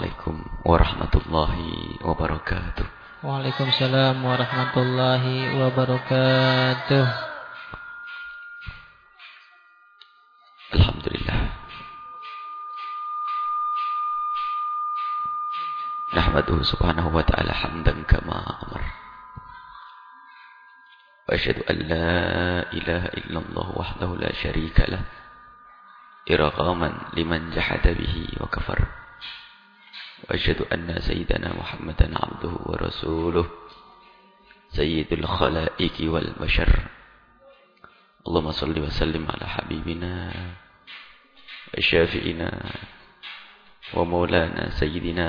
Assalamualaikum warahmatullahi wabarakatuh. Waalaikumsalam warahmatullahi wabarakatuh. Alhamdulillah. Nahmaduhu subhanahu wa ta'ala hamdan kama amar. Wa ashadu an la ilaha illallah wahdahu la sharika lah. Iraqaman liman jahada bihi wa kafar. وأشهد أن سيدنا محمدا عبده ورسوله سيد الخلائق والبشر. اللهم صل وسلم على حبيبنا وشافئنا ومولانا سيدنا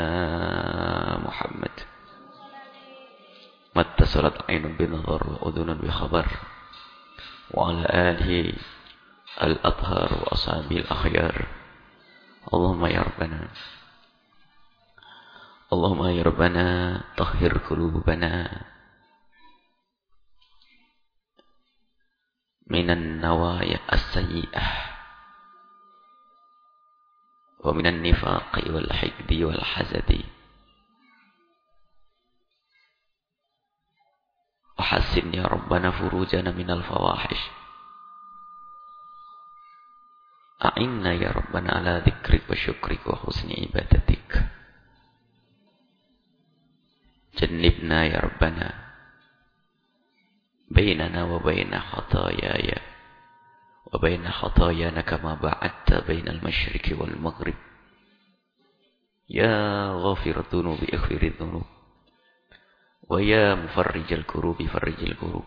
محمد. ما اتصلت عين بنظر وأذن بخبر وعلى آله الأطهار وأصحابه الأخيار. اللهم يا ربنا اللهم يا ربنا طهر قلوبنا من النوايا السيئة ومن النفاق والحقد والحسد. وحسن يا ربنا فروجنا من الفواحش. أعنا يا ربنا على ذكرك وشكرك وحسن عبادتك. جنبنا يا ربنا. بيننا وبين خطاياي وبين خطايانا كما بعدت بين المشرق والمغرب. يا غافر الذنوب اغفر الذنوب. ويا مفرج الكروب فرج الكروب.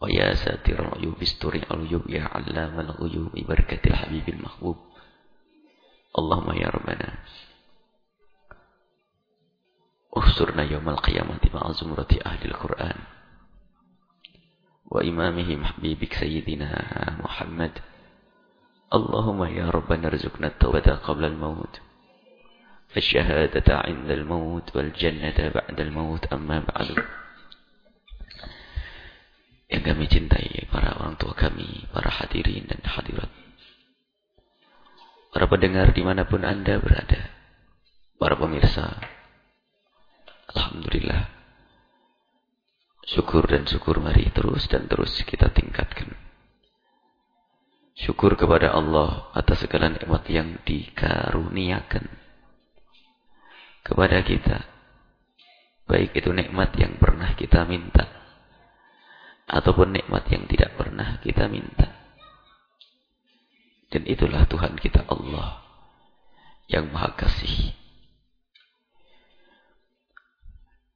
ويا ساتر العيوب استر العيوب. يا علام الغيوب بركة الحبيب المحبوب. اللهم يا ربنا. احشرنا يوم القيامة مع زمرة أهل القرآن وإمامهم حبيبك سيدنا محمد اللهم يا رب ارزقنا التوبة قبل الموت الشهادة عند الموت والجنة بعد الموت أما بعد yang kami cintai para orang tua kami, para hadirin dan hadirat, para pendengar dimanapun anda berada, para pemirsa, Alhamdulillah. Syukur dan syukur mari terus dan terus kita tingkatkan. Syukur kepada Allah atas segala nikmat yang dikaruniakan kepada kita. Baik itu nikmat yang pernah kita minta ataupun nikmat yang tidak pernah kita minta. Dan itulah Tuhan kita Allah yang Maha Kasih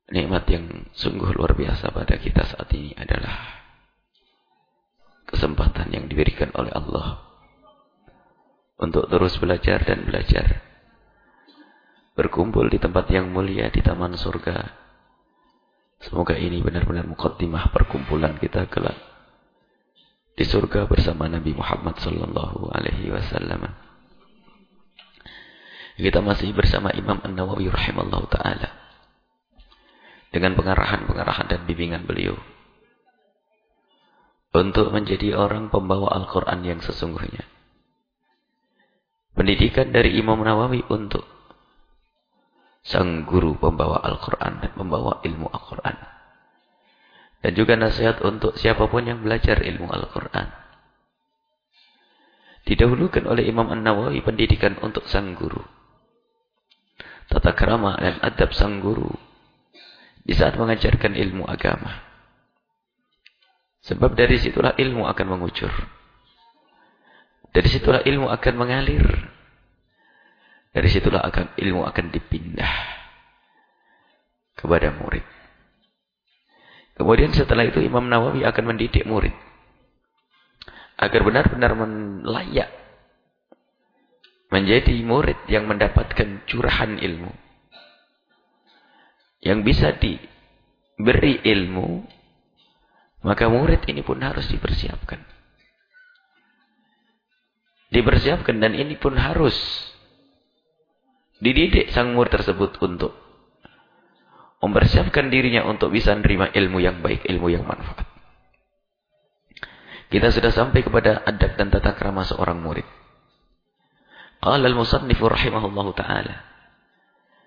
Nikmat yang sungguh luar biasa pada kita saat ini adalah kesempatan yang diberikan oleh Allah untuk terus belajar dan belajar. Berkumpul di tempat yang mulia di taman surga. Semoga ini benar-benar mukaddimah perkumpulan kita kelak di surga bersama Nabi Muhammad sallallahu alaihi wasallam. Kita masih bersama Imam An-Nawawi rahimallahu taala dengan pengarahan-pengarahan dan bimbingan beliau untuk menjadi orang pembawa Al-Quran yang sesungguhnya. Pendidikan dari Imam Nawawi untuk sang guru pembawa Al-Quran dan pembawa ilmu Al-Quran. Dan juga nasihat untuk siapa pun yang belajar ilmu Al-Quran. Didahulukan oleh Imam An-Nawawi pendidikan untuk sang guru. Tata kerama dan adab sang guru di saat mengajarkan ilmu agama. Sebab dari situlah ilmu akan mengucur. Dari situlah ilmu akan mengalir. Dari situlah akan ilmu akan dipindah kepada murid. Kemudian setelah itu Imam Nawawi akan mendidik murid agar benar-benar layak menjadi murid yang mendapatkan curahan ilmu yang bisa diberi ilmu, maka murid ini pun harus dipersiapkan. Dipersiapkan dan ini pun harus dididik sang murid tersebut untuk mempersiapkan dirinya untuk bisa menerima ilmu yang baik, ilmu yang manfaat. Kita sudah sampai kepada adab dan tata krama seorang murid. Qala al-musannifu rahimahullahu ta'ala.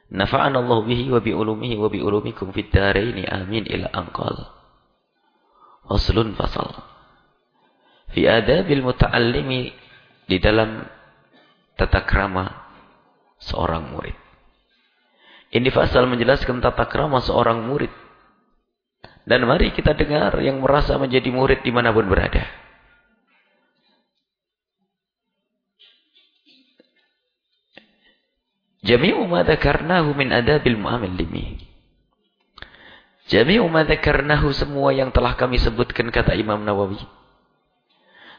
Nafa'ana Allah bihi wa bi ulumihi wa bi ulumikum fid dharain. Amin ila anqal. Faslun fasal. Fi adabil muta'allimi di dalam tata krama seorang murid. Ini fasal menjelaskan tata krama seorang murid. Dan mari kita dengar yang merasa menjadi murid di mana pun berada. Jami'u ma dzakarnahu min adabil mu'amilimi. Jami'u ma dzakarnahu semua yang telah kami sebutkan kata Imam Nawawi.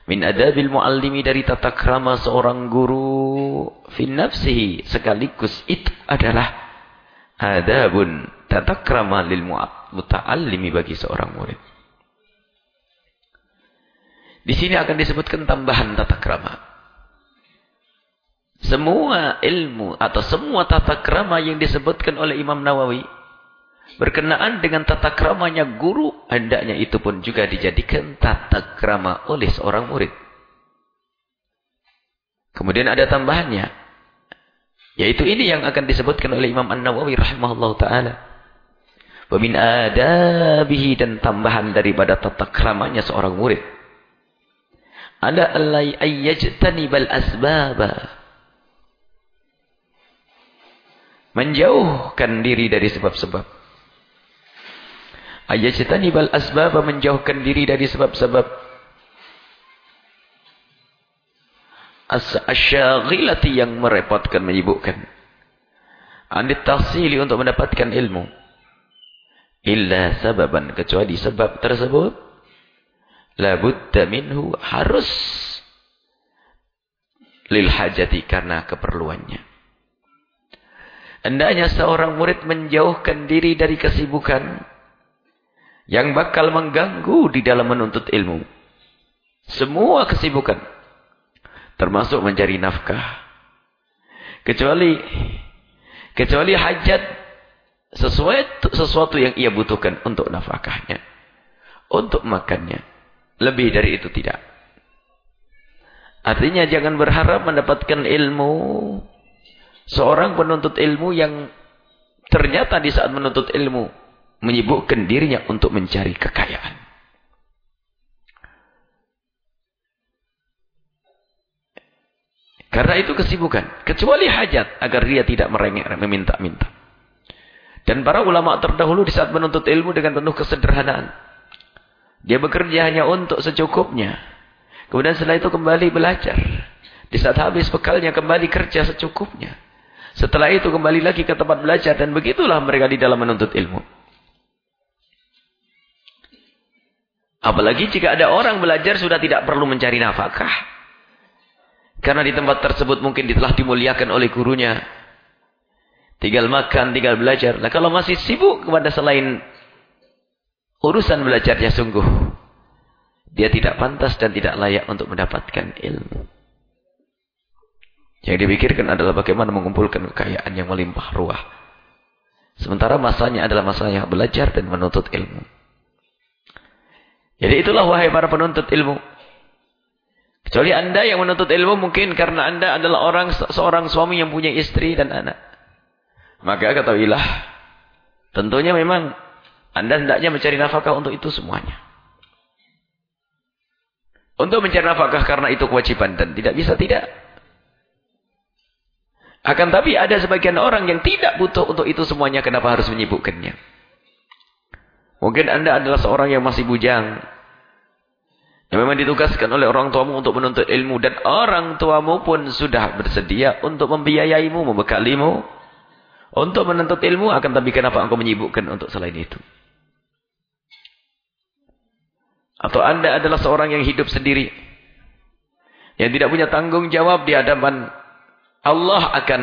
Min adabil muallimi dari tata krama seorang guru fin nafsihi sekaligus itu adalah adabun tata krama lil muta'allimi bagi seorang murid. Di sini akan disebutkan tambahan tata krama. Semua ilmu atau semua tata krama yang disebutkan oleh Imam Nawawi Berkenaan dengan tata kramanya guru, hendaknya itu pun juga dijadikan tata krama oleh seorang murid. Kemudian ada tambahannya. Yaitu ini yang akan disebutkan oleh Imam An-Nawawi rahimahullah ta'ala. Wamin adabihi dan tambahan daripada tata kramanya seorang murid. Ada allai ayyajtanibal asbaba. Menjauhkan diri dari sebab-sebab. Ayajtanibal asbab menjauhkan diri dari sebab-sebab asyaghilati yang merepotkan, menyibukkan. Anit tahsili untuk mendapatkan ilmu. Illa sababan kecuali sebab tersebut labudda minhu harus lil hajati karena keperluannya. Hendaknya seorang murid menjauhkan diri dari kesibukan yang bakal mengganggu di dalam menuntut ilmu. Semua kesibukan. Termasuk mencari nafkah. Kecuali kecuali hajat sesuai sesuatu yang ia butuhkan untuk nafkahnya. Untuk makannya. Lebih dari itu tidak. Artinya jangan berharap mendapatkan ilmu. Seorang penuntut ilmu yang ternyata di saat menuntut ilmu menyibukkan dirinya untuk mencari kekayaan. Karena itu kesibukan. Kecuali hajat agar dia tidak merengek meminta-minta. Dan para ulama terdahulu di saat menuntut ilmu dengan penuh kesederhanaan. Dia bekerja hanya untuk secukupnya. Kemudian setelah itu kembali belajar. Di saat habis bekalnya kembali kerja secukupnya. Setelah itu kembali lagi ke tempat belajar. Dan begitulah mereka di dalam menuntut ilmu. Apalagi jika ada orang belajar sudah tidak perlu mencari nafkah. Karena di tempat tersebut mungkin telah dimuliakan oleh gurunya. Tinggal makan, tinggal belajar. Nah kalau masih sibuk kepada selain urusan belajarnya sungguh. Dia tidak pantas dan tidak layak untuk mendapatkan ilmu. Yang dipikirkan adalah bagaimana mengumpulkan kekayaan yang melimpah ruah. Sementara masanya adalah masanya belajar dan menuntut ilmu. Jadi itulah wahai para penuntut ilmu. Kecuali anda yang menuntut ilmu mungkin karena anda adalah orang seorang suami yang punya istri dan anak. Maka ketahuilah. Tentunya memang anda hendaknya mencari nafkah untuk itu semuanya. Untuk mencari nafkah karena itu kewajiban dan tidak bisa tidak. Akan tapi ada sebagian orang yang tidak butuh untuk itu semuanya. Kenapa harus menyibukkannya? Mungkin anda adalah seorang yang masih bujang. Yang memang ditugaskan oleh orang tuamu untuk menuntut ilmu. Dan orang tuamu pun sudah bersedia untuk membiayaimu, membekalimu. Untuk menuntut ilmu. Akan tapi kenapa engkau menyibukkan untuk selain itu? Atau anda adalah seorang yang hidup sendiri. Yang tidak punya tanggung jawab di hadapan Allah akan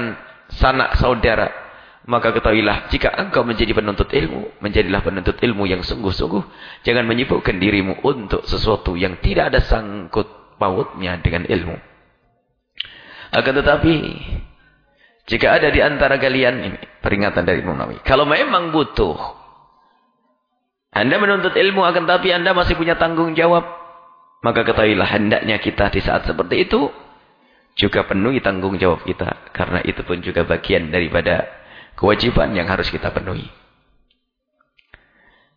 sanak saudara maka ketahuilah, jika engkau menjadi penuntut ilmu, menjadilah penuntut ilmu yang sungguh-sungguh. Jangan menyibukkan dirimu untuk sesuatu yang tidak ada sangkut pautnya dengan ilmu. Akan tetapi, jika ada di antara kalian ini, peringatan dari Imam Nawawi. Kalau memang butuh, Anda menuntut ilmu, akan tetapi Anda masih punya tanggung jawab. Maka ketahuilah, hendaknya kita di saat seperti itu, juga penuhi tanggung jawab kita. Karena itu pun juga bagian daripada kewajiban yang harus kita penuhi.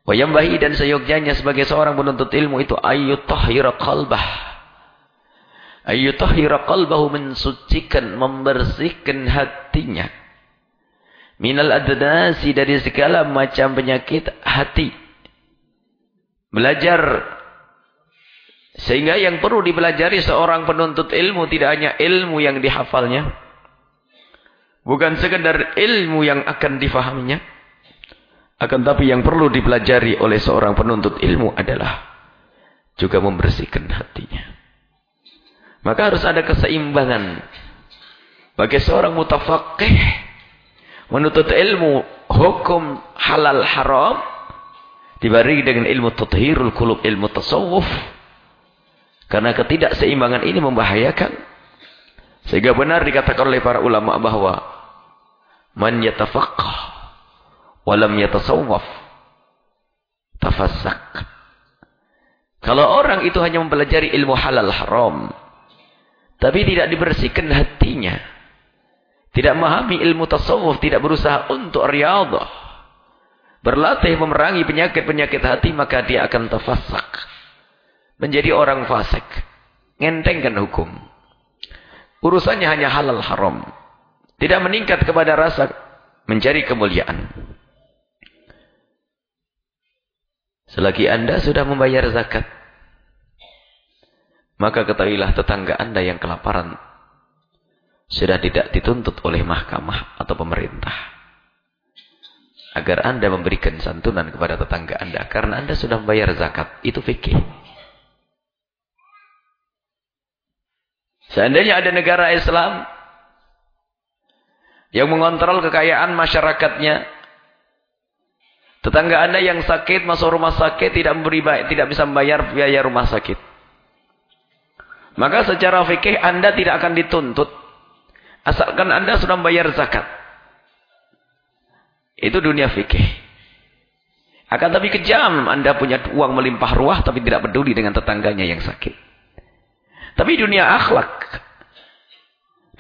Wayambahi dan seyogyanya sebagai seorang penuntut ilmu itu ayyutahhira qalbah. Ayyutahhira qalbahu mensucikan, membersihkan hatinya. Minal adnasi dari segala macam penyakit hati. Belajar sehingga yang perlu dipelajari seorang penuntut ilmu tidak hanya ilmu yang dihafalnya. Bukan sekedar ilmu yang akan difahaminya. Akan tapi yang perlu dipelajari oleh seorang penuntut ilmu adalah juga membersihkan hatinya. Maka harus ada keseimbangan. Bagi seorang mutafakih menuntut ilmu hukum halal haram dibarengi dengan ilmu tathhirul qulub, ilmu tasawuf. Karena ketidakseimbangan ini membahayakan. Sehingga benar dikatakan oleh para ulama bahwa man yatafaqqah walam yatasawwaf tafassak kalau orang itu hanya mempelajari ilmu halal haram tapi tidak dibersihkan hatinya tidak memahami ilmu tasawuf tidak berusaha untuk riyadhah berlatih memerangi penyakit-penyakit hati maka dia akan tafassak menjadi orang fasik ngentengkan hukum urusannya hanya halal haram tidak meningkat kepada rasa mencari kemuliaan Selagi anda sudah membayar zakat, maka ketahuilah tetangga anda yang kelaparan sudah tidak dituntut oleh mahkamah atau pemerintah. Agar anda memberikan santunan kepada tetangga anda. Karena anda sudah membayar zakat. Itu fikih. Seandainya ada negara Islam yang mengontrol kekayaan masyarakatnya Tetangga anda yang sakit masuk rumah sakit tidak memberi baik, tidak bisa membayar biaya rumah sakit. Maka secara fikih anda tidak akan dituntut. Asalkan anda sudah membayar zakat. Itu dunia fikih. Akan tapi kejam anda punya uang melimpah ruah tapi tidak peduli dengan tetangganya yang sakit. Tapi dunia akhlak.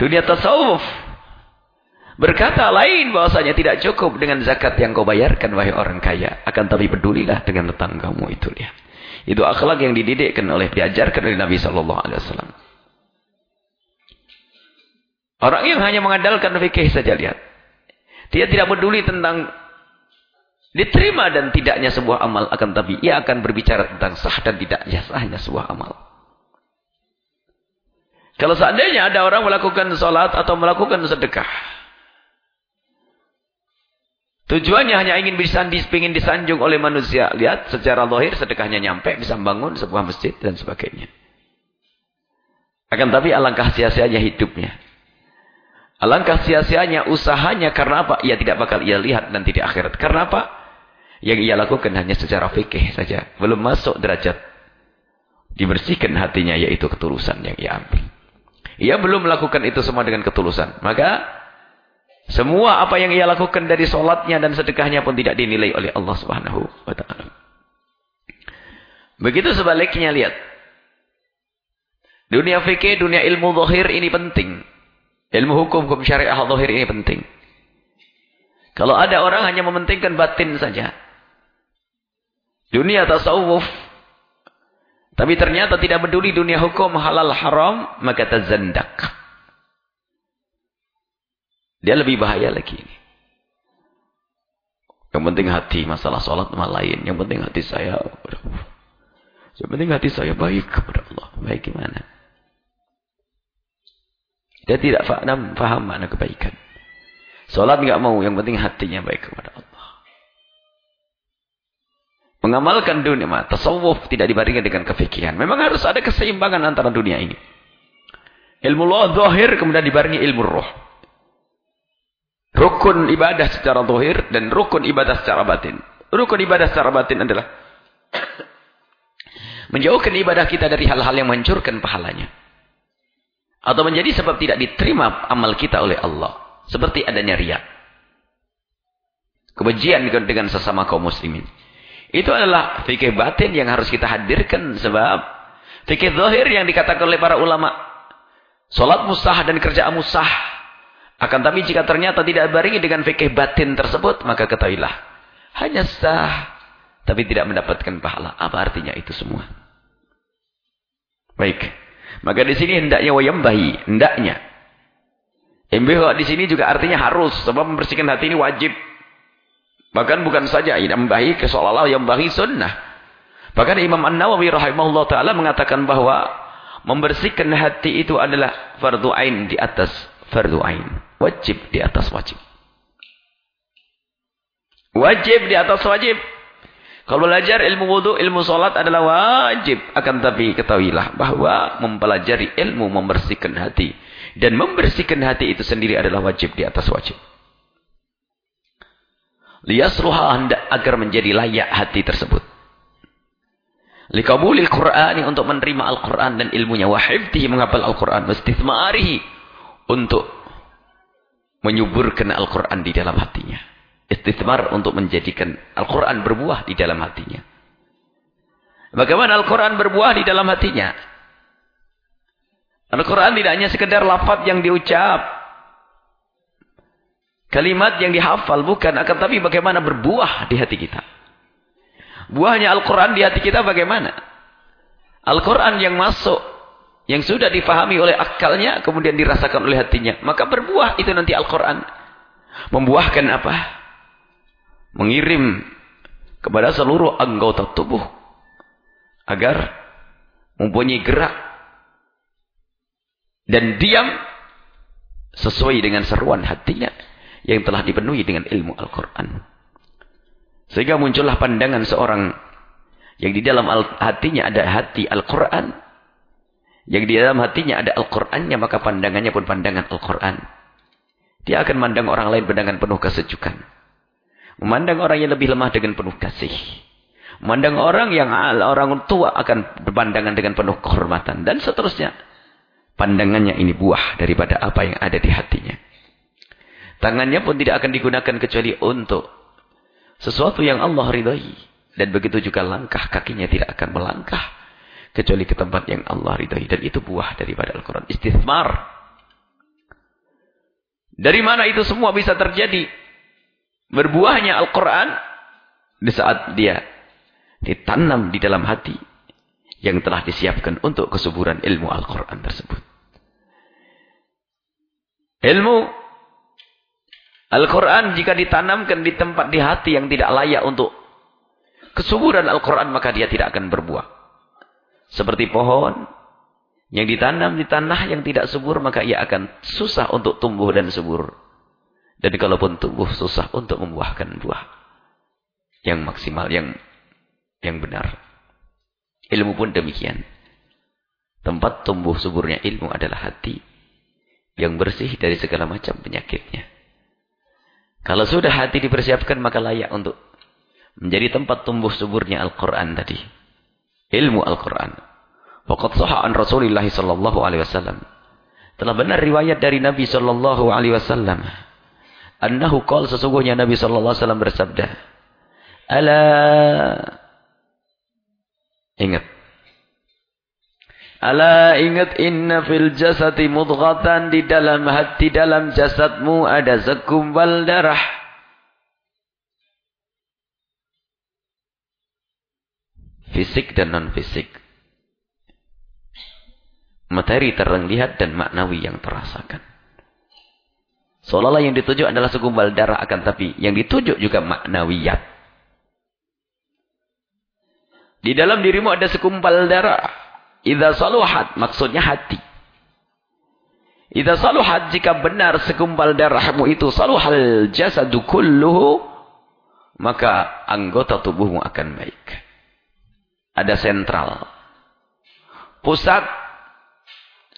Dunia tasawuf. Berkata lain bahwasanya tidak cukup dengan zakat yang kau bayarkan wahai orang kaya. Akan tapi pedulilah dengan tetanggamu itu lihat. Itu akhlak yang dididikkan oleh diajarkan oleh Nabi alaihi wasallam. Orang yang hanya mengandalkan fikih saja lihat. Dia tidak peduli tentang diterima dan tidaknya sebuah amal akan tapi ia akan berbicara tentang sah dan tidaknya sahnya sebuah amal. Kalau seandainya ada orang melakukan salat atau melakukan sedekah Tujuannya hanya ingin disandi, ingin disanjung oleh manusia. Lihat secara lahir sedekahnya nyampe, bisa bangun sebuah masjid dan sebagainya. Akan tapi alangkah sia-sianya hidupnya. Alangkah sia-sianya usahanya karena apa? Ia tidak bakal ia lihat nanti di akhirat. Karena apa? Yang ia lakukan hanya secara fikih saja. Belum masuk derajat. Dibersihkan hatinya yaitu ketulusan yang ia ambil. Ia belum melakukan itu semua dengan ketulusan. Maka semua apa yang ia lakukan dari solatnya dan sedekahnya pun tidak dinilai oleh Allah Subhanahu wa taala. Begitu sebaliknya lihat. Dunia fikih, dunia ilmu zahir ini penting. Ilmu hukum, hukum syariah zahir ini penting. Kalau ada orang hanya mementingkan batin saja. Dunia tasawuf. Tapi ternyata tidak peduli dunia hukum halal haram. Maka tazandak. Dia lebih bahaya lagi ini. Yang penting hati, masalah sholat sama lain. Yang penting hati saya Yang penting hati saya baik kepada Allah. Baik gimana? Dia tidak faham, faham mana kebaikan. Sholat nggak mau, yang penting hatinya baik kepada Allah. Mengamalkan dunia, tasawuf tidak dibandingkan dengan kefikiran. Memang harus ada keseimbangan antara dunia ini. Ilmu Allah zahir kemudian dibarengi ilmu roh. Rukun ibadah secara zahir dan rukun ibadah secara batin. Rukun ibadah secara batin adalah menjauhkan ibadah kita dari hal-hal yang menghancurkan pahalanya. Atau menjadi sebab tidak diterima amal kita oleh Allah. Seperti adanya ria. Kebencian dengan sesama kaum muslimin. Itu adalah fikih batin yang harus kita hadirkan sebab fikih zahir yang dikatakan oleh para ulama. Salat musah dan kerja musah Akan tapi jika ternyata tidak baringi dengan fikih batin tersebut, maka ketahuilah. Hanya sah, tapi tidak mendapatkan pahala. Apa artinya itu semua? Baik. Maka di sini hendaknya wayambahi. Hendaknya. Imbiha di sini juga artinya harus. Sebab membersihkan hati ini wajib. Bahkan bukan saja yambahi ke seolah-olah yambahi sunnah. Bahkan Imam An-Nawawi rahimahullah ta'ala mengatakan bahwa membersihkan hati itu adalah fardu ain di atas fardu ain. Wajib di atas wajib. Wajib di atas wajib. Kalau belajar ilmu wudhu, ilmu solat adalah wajib. Akan tapi ketahuilah bahwa mempelajari ilmu membersihkan hati. Dan membersihkan hati itu sendiri adalah wajib di atas wajib. Liyasruha hendak agar menjadi layak hati tersebut. Likabulil Qur'ani untuk menerima Al-Quran dan ilmunya. Wahibtihi menghafal Al-Quran. Mastithma'arihi. Untuk menyuburkan Al-Quran di dalam hatinya. Istithmar untuk menjadikan Al-Quran berbuah di dalam hatinya. Bagaimana Al-Quran berbuah di dalam hatinya? Al-Quran tidak hanya sekedar lafaz yang diucap. Kalimat yang dihafal. Bukan. Akan tapi bagaimana berbuah di hati kita. Buahnya Al-Quran di hati kita bagaimana? Al-Quran yang masuk, yang sudah difahami oleh akalnya, kemudian dirasakan oleh hatinya. Maka berbuah itu nanti Al-Quran. Membuahkan apa? Mengirim kepada seluruh anggota tubuh. Agar mempunyai gerak. Dan diam sesuai dengan seruan hatinya. Yang telah dipenuhi dengan ilmu Al-Quran. Sehingga muncullah pandangan seorang yang di dalam hatinya ada hati Al-Quran. Yang di dalam hatinya ada Al-Qurannya, maka pandangannya pun pandangan Al-Quran. Dia akan memandang orang lain dengan penuh kesejukan. Memandang orang yang lebih lemah dengan penuh kasih. Memandang orang yang orang tua akan berpandangan dengan penuh kehormatan. Dan seterusnya. Pandangannya ini buah daripada apa yang ada di hatinya. Tangannya pun tidak akan digunakan kecuali untuk sesuatu yang Allah ridhai. Dan begitu juga langkah kakinya tidak akan melangkah. Kecuali ke tempat yang Allah ridhai. Dan itu buah daripada Al-Quran. Istithmar. Dari mana itu semua bisa terjadi? Berbuahnya Al-Quran. Di saat dia ditanam di dalam hati. Yang telah disiapkan untuk kesuburan ilmu Al-Quran tersebut. Ilmu Al-Quran jika ditanamkan di tempat di hati yang tidak layak untuk kesuburan Al-Quran maka dia tidak akan berbuah. Seperti pohon yang ditanam di tanah yang tidak subur maka ia akan susah untuk tumbuh dan subur. Dan kalaupun tumbuh susah untuk membuahkan buah yang maksimal, yang yang benar. Ilmu pun demikian. Tempat tumbuh suburnya ilmu adalah hati yang bersih dari segala macam penyakitnya. Kalau sudah hati dipersiapkan maka layak untuk menjadi tempat tumbuh suburnya Al-Quran tadi. Ilmu Al-Quran. Waqad sahha Rasulullah sallallahu alaihi wasallam. Telah benar riwayat dari Nabi sallallahu alaihi wasallam. Annahu qala sesungguhnya Nabi sallallahu alaihi wasallam bersabda. Ala Ingat Ala ingat inna fil jasati mudghatan di dalam hati dalam jasadmu ada segumpal darah. Fisik dan non fisik. Materi terlihat dan maknawi yang terasakan. Seolah-olah yang dituju adalah segumpal darah akan tapi yang dituju juga maknawiyat. Di dalam dirimu ada segumpal darah. Idza saluhat maksudnya hati. Idza saluhat jika benar segumpal darahmu itu saluhal jasadu kulluhu maka anggota tubuhmu akan baik. Ada sentral. Pusat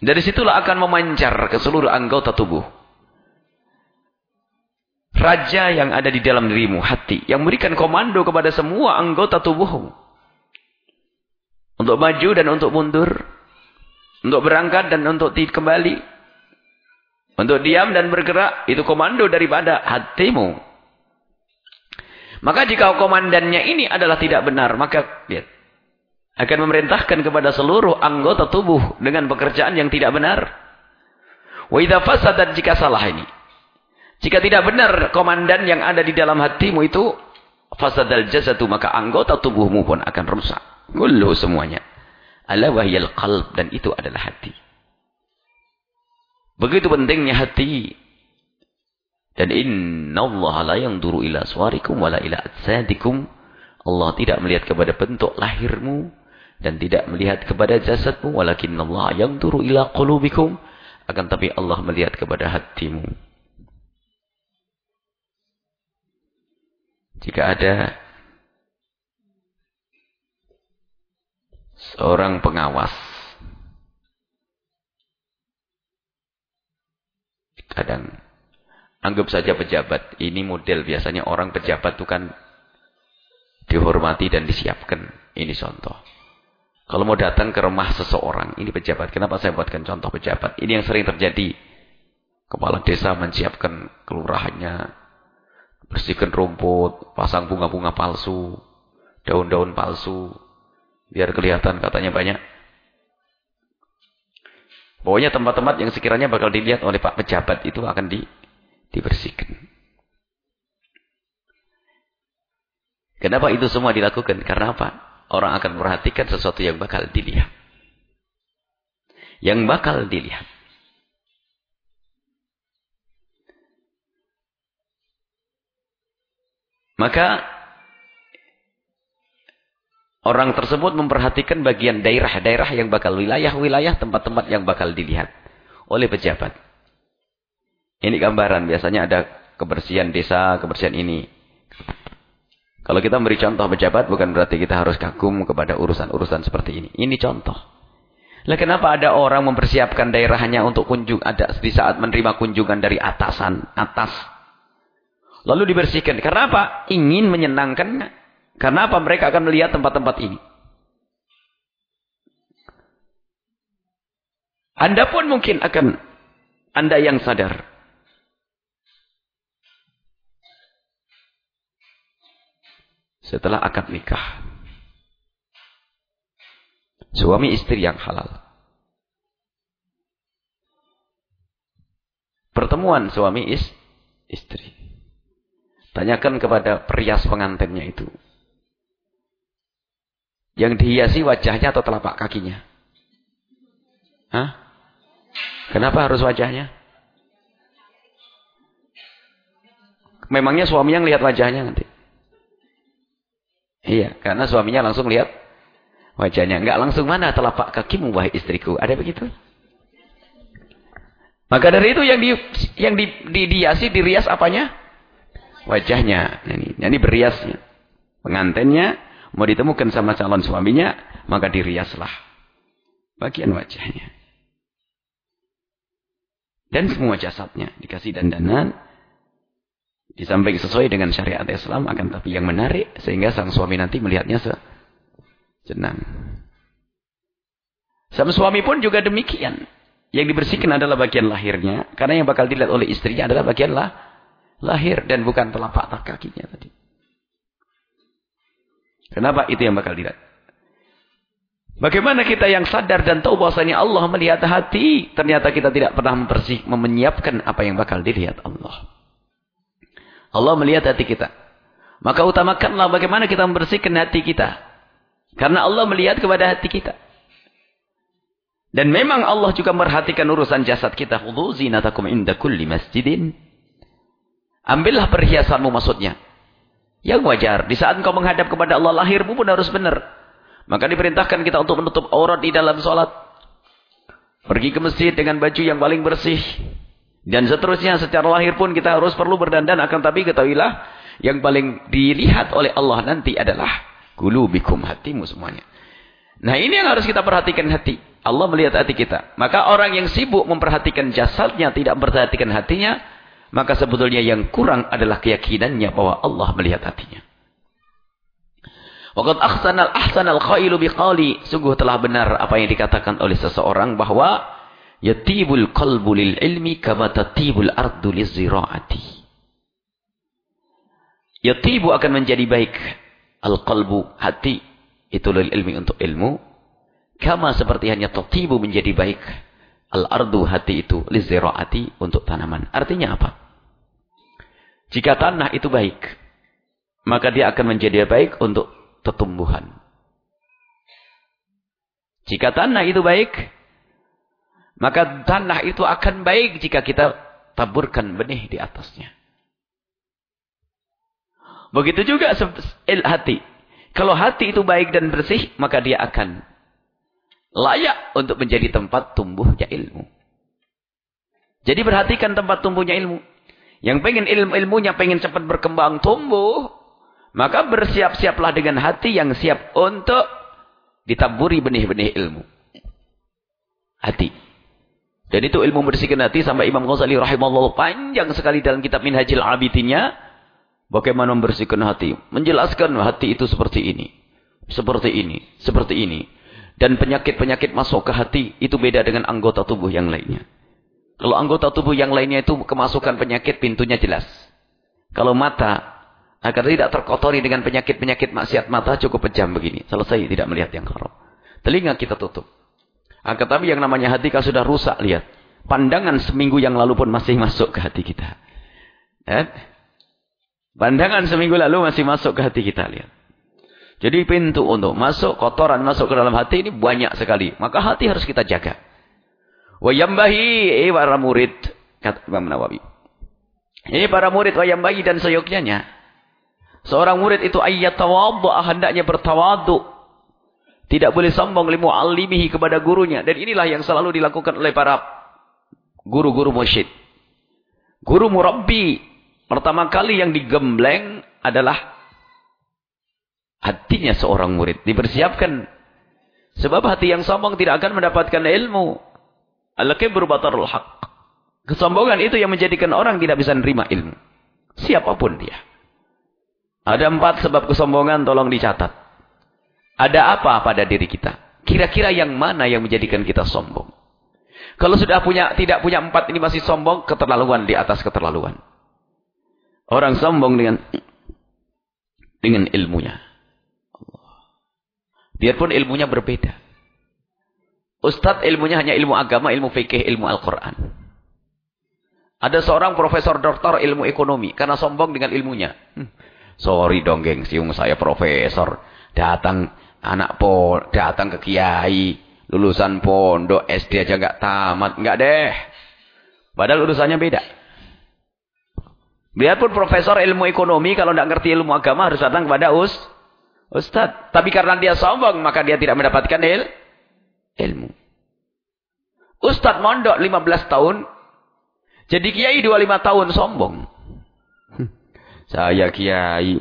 dari situlah akan memancar ke seluruh anggota tubuh. Raja yang ada di dalam dirimu, hati. Yang memberikan komando kepada semua anggota tubuhmu. Untuk maju dan untuk mundur. Untuk berangkat dan untuk kembali. Untuk diam dan bergerak. Itu komando daripada hatimu. Maka jika komandannya ini adalah tidak benar. Maka lihat. Akan memerintahkan kepada seluruh anggota tubuh. Dengan pekerjaan yang tidak benar. Wa idha fasadat jika salah ini. Jika tidak benar komandan yang ada di dalam hatimu itu fasadal jazatu maka anggota tubuhmu pun akan rusak. Kullu semuanya. Ala wahyal qalb dan itu adalah hati. Begitu pentingnya hati. Dan inna Allah la yanzuru ila suarikum wala ila atsadikum. Allah tidak melihat kepada bentuk lahirmu dan tidak melihat kepada jasadmu walakin Allah yanzuru ila qulubikum akan tapi Allah melihat kepada hatimu. Jika ada seorang pengawas. Kadang anggap saja pejabat ini model biasanya orang pejabat itu kan dihormati dan disiapkan. Ini contoh. Kalau mau datang ke rumah seseorang ini pejabat kenapa saya buatkan contoh pejabat? Ini yang sering terjadi. Kepala desa menyiapkan kelurahannya bersihkan rumput, pasang bunga-bunga palsu, daun-daun palsu, biar kelihatan katanya banyak. Pokoknya tempat-tempat yang sekiranya bakal dilihat oleh Pak Pejabat itu akan di, dibersihkan. Kenapa itu semua dilakukan? Karena apa? Orang akan memperhatikan sesuatu yang bakal dilihat. Yang bakal dilihat. Maka orang tersebut memperhatikan bagian daerah-daerah yang bakal wilayah-wilayah tempat-tempat yang bakal dilihat oleh pejabat. Ini gambaran biasanya ada kebersihan desa, kebersihan ini. Kalau kita memberi contoh pejabat bukan berarti kita harus kagum kepada urusan-urusan seperti ini. Ini contoh. Lah kenapa ada orang mempersiapkan daerahnya untuk kunjung ada di saat menerima kunjungan dari atasan, atas Lalu dibersihkan. Karena apa? Ingin menyenangkan. Karena apa? Mereka akan melihat tempat-tempat ini. Anda pun mungkin akan, Anda yang sadar. Setelah akad nikah. Suami istri yang halal. Pertemuan suami is, istri. Tanyakan kepada perias pengantinnya itu. Yang dihiasi wajahnya atau telapak kakinya? Hah? Kenapa harus wajahnya? Memangnya suami yang lihat wajahnya nanti? Iya, karena suaminya langsung lihat wajahnya. Enggak langsung mana telapak kakimu wahai istriku. Ada begitu? Maka dari itu yang di yang di, di dihiasi dirias apanya? wajahnya. Ini, ini beriasnya. Pengantinnya mau ditemukan sama calon suaminya, maka diriaslah bagian wajahnya. Dan semua jasadnya dikasih dandanan. Di samping sesuai dengan syariat Islam akan tapi yang menarik sehingga sang suami nanti melihatnya se senang. Sang suami pun juga demikian. Yang dibersihkan adalah bagian lahirnya. Karena yang bakal dilihat oleh istrinya adalah bagian lah, lahir dan bukan telapak kakinya tadi. Kenapa? Itu yang bakal dilihat. Bagaimana kita yang sadar dan tahu bahwasanya Allah melihat hati, ternyata kita tidak pernah mempersih, menyiapkan apa yang bakal dilihat Allah. Allah melihat hati kita. Maka utamakanlah bagaimana kita membersihkan hati kita. Karena Allah melihat kepada hati kita. Dan memang Allah juga merhatikan urusan jasad kita. Zinatakum. Ambillah perhiasanmu maksudnya. Yang wajar. Di saat engkau menghadap kepada Allah lahirmu pun harus benar. Maka diperintahkan kita untuk menutup aurat di dalam sholat. Pergi ke masjid dengan baju yang paling bersih. Dan seterusnya secara lahir pun kita harus perlu berdandan. Akan tapi ketahuilah. Yang paling dilihat oleh Allah nanti adalah. Gulubikum hatimu semuanya. Nah ini yang harus kita perhatikan hati. Allah melihat hati kita. Maka orang yang sibuk memperhatikan jasadnya. Tidak memperhatikan hatinya maka sebetulnya yang kurang adalah keyakinannya bahwa Allah melihat hatinya. Waqad ahsanal ahsanal khailu biqali. Sungguh telah benar apa yang dikatakan oleh seseorang bahwa yatibul qalbu lil ilmi kama tatibul ardu liziraati. Yatibu akan menjadi baik al qalbu hati itu lil ilmi untuk ilmu kama seperti hanya tatibu menjadi baik al ardu hati itu liziraati untuk tanaman. Artinya apa? Jika tanah itu baik, maka dia akan menjadi baik untuk pertumbuhan. Jika tanah itu baik, maka tanah itu akan baik jika kita taburkan benih di atasnya. Begitu juga hati. Kalau hati itu baik dan bersih, maka dia akan layak untuk menjadi tempat tumbuhnya ilmu. Jadi perhatikan tempat tumbuhnya ilmu. Yang pengen ilmu-ilmunya pengen cepat berkembang tumbuh, maka bersiap-siaplah dengan hati yang siap untuk ditaburi benih-benih ilmu. Hati. Dan itu ilmu bersihkan hati sampai Imam Ghazali rahimahullah panjang sekali dalam kitab Minhajil Abidinnya. Bagaimana membersihkan hati. Menjelaskan hati itu seperti ini. Seperti ini. Seperti ini. Dan penyakit-penyakit masuk ke hati itu beda dengan anggota tubuh yang lainnya. Kalau anggota tubuh yang lainnya itu kemasukan penyakit pintunya jelas. Kalau mata Agar tidak terkotori dengan penyakit-penyakit maksiat mata cukup pejam begini. Selesai tidak melihat yang haram. Telinga kita tutup. Agar tapi yang namanya hati kalau sudah rusak lihat. Pandangan seminggu yang lalu pun masih masuk ke hati kita. Eh? Pandangan seminggu lalu masih masuk ke hati kita lihat. Jadi pintu untuk masuk kotoran masuk ke dalam hati ini banyak sekali. Maka hati harus kita jaga. Wayambahi eh para murid kata Imam Nawawi. Eh para murid wayambahi dan seyogyanya Seorang murid itu ayat tawadhu, hendaknya bertawadhu. Tidak boleh sombong limu alimihi kepada gurunya. Dan inilah yang selalu dilakukan oleh para guru-guru musyid. Guru murabbi. Pertama kali yang digembleng adalah hatinya seorang murid. Dipersiapkan. Sebab hati yang sombong tidak akan mendapatkan ilmu. Al-kibru batarul haq. Kesombongan itu yang menjadikan orang tidak bisa menerima ilmu. Siapa pun dia. Ada empat sebab kesombongan tolong dicatat. Ada apa pada diri kita? Kira-kira yang mana yang menjadikan kita sombong? Kalau sudah punya tidak punya empat ini masih sombong, keterlaluan di atas keterlaluan. Orang sombong dengan dengan ilmunya. Biarpun ilmunya berbeda. Ustadz ilmunya hanya ilmu agama, ilmu fikih, ilmu Al-Quran. Ada seorang profesor doktor ilmu ekonomi. Karena sombong dengan ilmunya. Hmm. Sorry dong geng, siung saya profesor. Datang anak po, datang ke kiai. Lulusan pondok, SD aja nggak tamat. nggak deh. Padahal urusannya beda. Biarpun profesor ilmu ekonomi, kalau nggak ngerti ilmu agama harus datang kepada us, ustad. Tapi karena dia sombong, maka dia tidak mendapatkan il, ilmu. Ustad mondok 15 tahun, jadi kiai 25 tahun sombong. Saya kiai.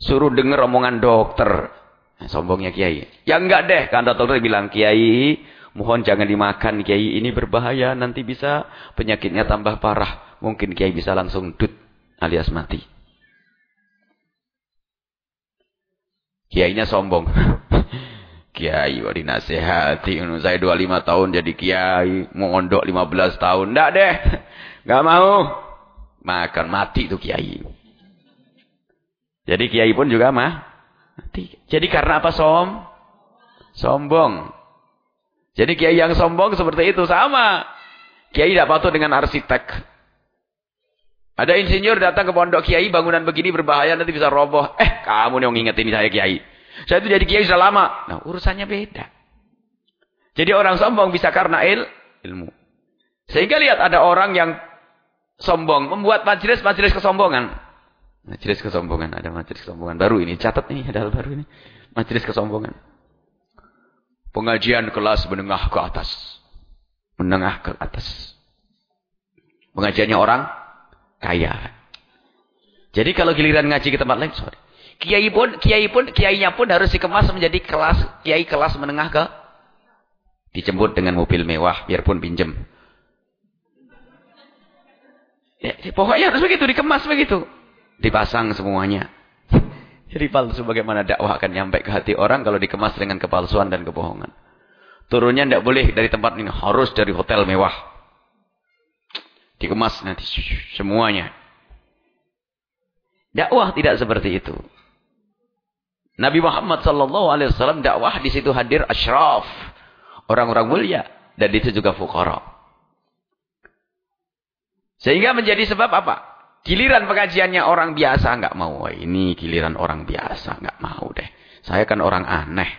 Suruh dengar omongan dokter. Sombongnya kiai. Ya enggak deh. Karena dokter bilang kiai. Mohon jangan dimakan kiai. Ini berbahaya. Nanti bisa penyakitnya tambah parah. Mungkin kiai bisa langsung dut alias mati. Kiainya sombong. kiai wali dinasehati. Saya 25 tahun jadi kiai. Mau ondok 15 tahun. Enggak deh. Enggak mau. Makan mati itu kiai. Jadi kiai pun juga mah mati. Jadi karena apa som? Sombong. Jadi kiai yang sombong seperti itu sama. Kiai tidak patuh dengan arsitek. Ada insinyur datang ke pondok kiai bangunan begini berbahaya nanti bisa roboh. Eh kamu yang ingat ini saya kiai. Saya itu jadi kiai sudah lama. Nah urusannya beda. Jadi orang sombong bisa karena il, ilmu. Sehingga lihat ada orang yang sombong, membuat majelis-majelis kesombongan. Majelis kesombongan, ada majelis kesombongan baru ini, catat nih, ada baru ini. Majelis kesombongan. Pengajian kelas menengah ke atas. Menengah ke atas. Pengajiannya orang kaya. Jadi kalau giliran ngaji ke tempat lain, sorry. Kiai pun, kiai pun, kiainya pun harus dikemas menjadi kelas, kiai kelas menengah ke dijemput dengan mobil mewah, biarpun pinjem. Ya, pokoknya harus begitu, dikemas begitu. Dipasang semuanya. Jadi palsu bagaimana dakwah akan nyampe ke hati orang kalau dikemas dengan kepalsuan dan kebohongan. Turunnya tidak boleh dari tempat ini, harus dari hotel mewah. Dikemas nanti semuanya. Dakwah tidak seperti itu. Nabi Muhammad sallallahu alaihi wasallam dakwah di situ hadir asyraf, orang-orang mulia dan di situ juga fuqara. Sehingga menjadi sebab apa? Giliran pengajiannya orang biasa nggak mau. Wah, ini giliran orang biasa nggak mau deh. Saya kan orang aneh.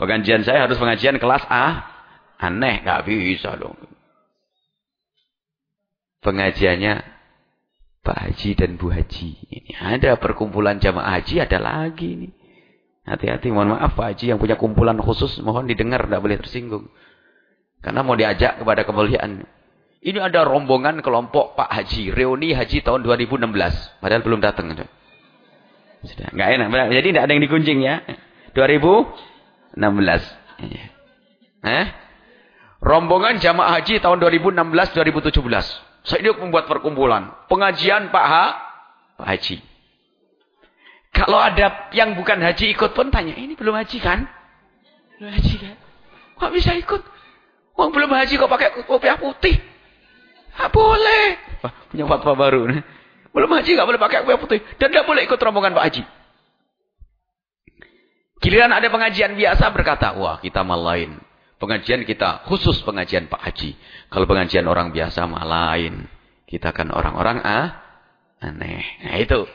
Pengajian saya harus pengajian kelas A. Aneh, nggak bisa dong. Pengajiannya Pak Haji dan Bu Haji. Ini ada perkumpulan jamaah haji, ada lagi nih. Hati-hati, mohon maaf Pak Haji yang punya kumpulan khusus, mohon didengar, tidak boleh tersinggung. Karena mau diajak kepada kemuliaan. Ini ada rombongan kelompok Pak Haji, reuni haji tahun 2016. Padahal belum datang. Sudah, nggak enak. Jadi tidak ada yang dikunjing ya. 2016. Iya. Eh? Rombongan jamaah haji tahun 2016-2017. Saya ini membuat perkumpulan. Pengajian Pak Ha, Pak Haji. Kalau ada yang bukan haji ikut pun tanya, ini belum haji kan? Belum haji kan? Kok bisa ikut? Wong belum haji kok pakai kopiah putih? Ah, boleh. Wah, punya fatwa baru. Belum haji nggak boleh pakai kopiah putih. Dan tidak boleh ikut rombongan Pak Haji. Giliran ada pengajian biasa berkata, wah kita mal lain. Pengajian kita khusus pengajian Pak Haji. Kalau pengajian orang biasa mah lain. Kita kan orang-orang ah, aneh. Nah itu.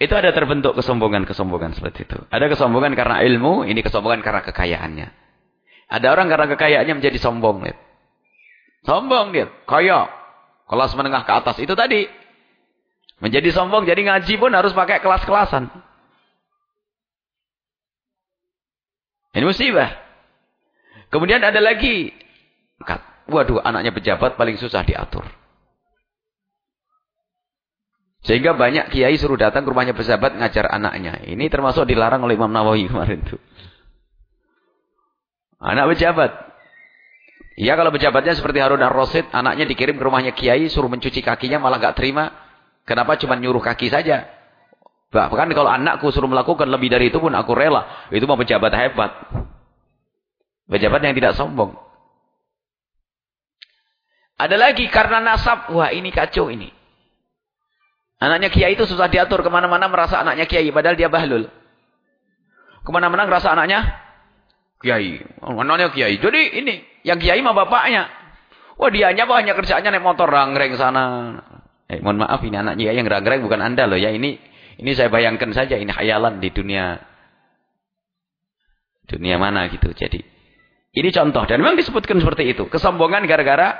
Itu ada terbentuk kesombongan-kesombongan seperti itu. Ada kesombongan karena ilmu, ini kesombongan karena kekayaannya. Ada orang karena kekayaannya menjadi sombong. Lihat. Sombong dia, kaya. Kelas menengah ke atas itu tadi. Menjadi sombong, jadi ngaji pun harus pakai kelas-kelasan. Ini musibah. Kemudian ada lagi. Waduh, anaknya pejabat paling susah diatur. Sehingga banyak kiai suruh datang ke rumahnya pejabat ngajar anaknya. Ini termasuk dilarang oleh Imam Nawawi kemarin itu. Anak pejabat. Ya kalau pejabatnya seperti Harun al-Rasid, anaknya dikirim ke rumahnya kiai, suruh mencuci kakinya malah gak terima. Kenapa cuma nyuruh kaki saja? Bahkan kalau anakku suruh melakukan lebih dari itu pun aku rela. Itu mau pejabat hebat. Pejabat yang tidak sombong. Ada lagi karena nasab. Wah ini kacau ini. Anaknya kiai itu susah diatur. Ke mana-mana merasa anaknya kiai. Padahal dia bahlul. Ke mana-mana merasa anaknya kiai. Anaknya kiai. Jadi ini. Yang kiai mah bapaknya. Wah dianya hanya kerjaannya naik motor rangreng sana. Eh, mohon maaf ini anaknya yang rangreng bukan anda loh ya. Ini ini saya bayangkan saja. Ini khayalan di dunia. Dunia mana gitu. Jadi ini contoh. Dan memang disebutkan seperti itu. Kesombongan gara-gara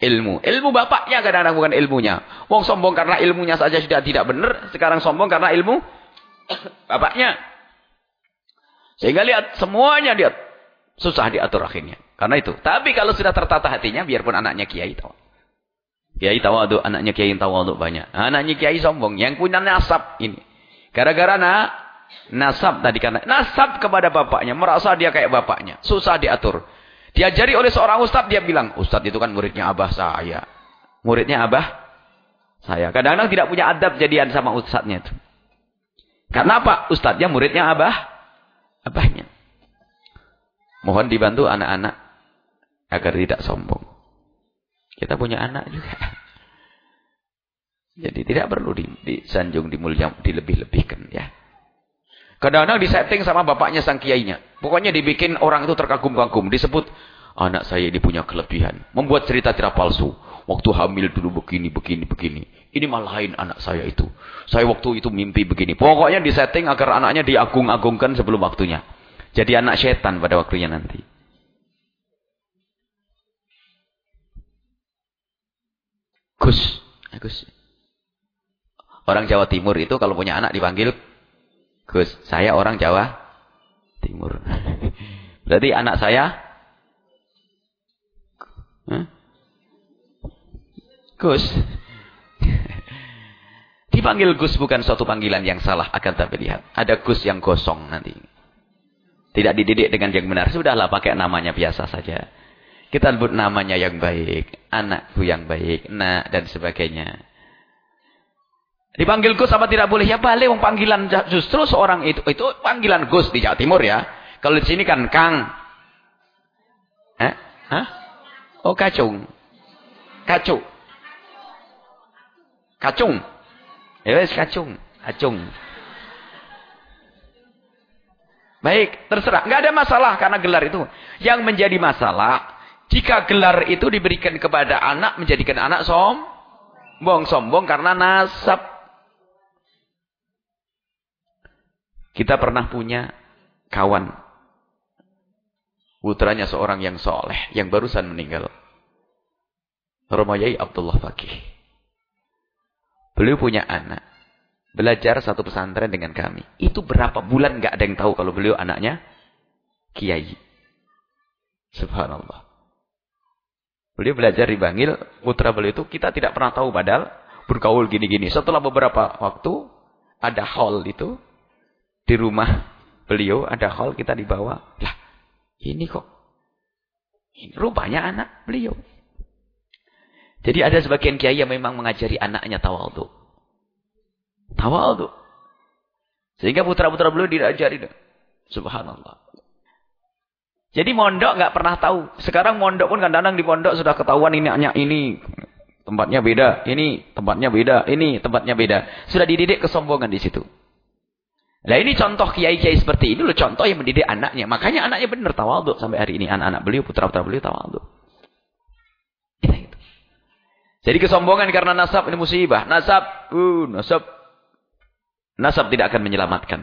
ilmu. Ilmu bapaknya kadang-kadang bukan ilmunya. Wong sombong karena ilmunya saja sudah tidak benar. Sekarang sombong karena ilmu bapaknya. Sehingga lihat semuanya dia susah diatur akhirnya. Karena itu. Tapi kalau sudah tertata hatinya biarpun anaknya kiai tahu. Kiai tahu anaknya kiai untuk banyak. Anaknya kiai sombong. Yang punya nasab ini. Gara-gara nak Nasab tadi karena nasab kepada bapaknya, merasa dia kayak bapaknya, susah diatur. Diajari oleh seorang ustadz dia bilang, ustadz itu kan muridnya abah saya. Muridnya abah saya. Kadang-kadang tidak punya adab jadian sama ustadznya itu. Karena apa? Ustadznya muridnya abah, abahnya. Mohon dibantu anak-anak agar tidak sombong. Kita punya anak juga. Jadi tidak perlu disanjung, dimulia, dilebih-lebihkan ya. Kadang-kadang disetting sama bapaknya sang kiainya. Pokoknya dibikin orang itu terkagum-kagum. Disebut, anak saya ini punya kelebihan. Membuat cerita tidak palsu. Waktu hamil dulu begini, begini, begini. Ini malahin anak saya itu. Saya waktu itu mimpi begini. Pokoknya disetting agar anaknya diagung-agungkan sebelum waktunya. Jadi anak setan pada waktunya nanti. Gus. Gus. Orang Jawa Timur itu kalau punya anak dipanggil Gus, saya orang Jawa Timur. Berarti anak saya? Gus. Dipanggil Gus bukan suatu panggilan yang salah akan tapi lihat. Ada Gus yang gosong nanti. Tidak dididik dengan yang benar. Sudahlah pakai namanya biasa saja. Kita sebut namanya yang baik. Anakku yang baik. Nak dan sebagainya. Dipanggil Gus apa tidak boleh? Ya balik wong panggilan justru seorang itu itu panggilan Gus di Jawa Timur ya. Kalau di sini kan Kang. Eh? Hah? Oh kacung. Kacung. Kacung. Ya wes kacung. Kacung. Baik, terserah. Enggak ada masalah karena gelar itu. Yang menjadi masalah Jika gelar itu diberikan kepada anak, menjadikan anak sombong. Sombong karena nasab. Kita pernah punya kawan. Putranya seorang yang soleh. Yang barusan meninggal. Romayai Abdullah Fakih. Beliau punya anak. Belajar satu pesantren dengan kami. Itu berapa bulan nggak ada yang tahu kalau beliau anaknya kiai. Subhanallah. Beliau belajar di Bangil, putra beliau itu kita tidak pernah tahu padahal bergaul gini-gini. Setelah beberapa waktu ada hall itu di rumah beliau ada hall kita dibawa. Lah, ini kok ini rupanya anak beliau. Jadi ada sebagian kiai yang memang mengajari anaknya tawadhu. Tawadhu. Sehingga putra-putra beliau diajari. Subhanallah. Jadi mondok nggak pernah tahu. Sekarang mondok pun kadang-kadang di pondok sudah ketahuan ini hanya ini tempatnya beda, ini tempatnya beda, ini tempatnya beda. Sudah dididik kesombongan di situ. Nah ini contoh kiai-kiai seperti ini loh contoh yang mendidik anaknya. Makanya anaknya benar tawaduk sampai hari ini anak-anak beliau putra-putra beliau tawaduk. Itu. Jadi kesombongan karena nasab ini musibah. Nasab, uh, nasab, nasab tidak akan menyelamatkan.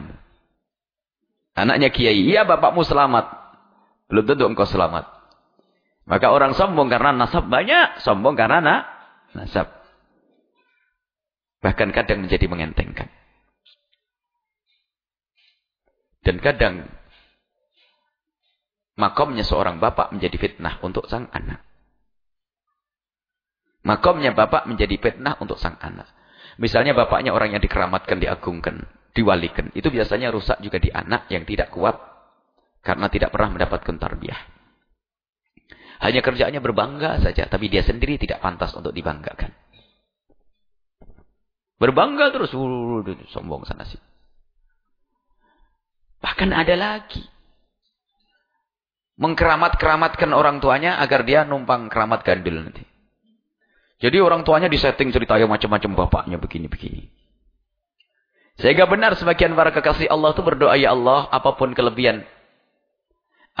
Anaknya kiai, iya bapakmu selamat. Belum tentu engkau selamat. Maka orang sombong karena nasab banyak. Sombong karena na, nasab. Bahkan kadang menjadi mengentengkan. Dan kadang makomnya seorang bapak menjadi fitnah untuk sang anak. Makomnya bapak menjadi fitnah untuk sang anak. Misalnya bapaknya orang yang dikeramatkan, diagungkan, diwalikan. Itu biasanya rusak juga di anak yang tidak kuat karena tidak pernah mendapatkan tarbiyah. Hanya kerjaannya berbangga saja. Tapi dia sendiri tidak pantas untuk dibanggakan. Berbangga terus. Sombong sana sih. Bahkan ada lagi. Mengkeramat-keramatkan orang tuanya agar dia numpang keramat gandul nanti. Jadi orang tuanya disetting ceritanya macam-macam bapaknya begini-begini. Sehingga benar sebagian para kekasih Allah itu berdoa, Ya Allah, apa pun kelebihan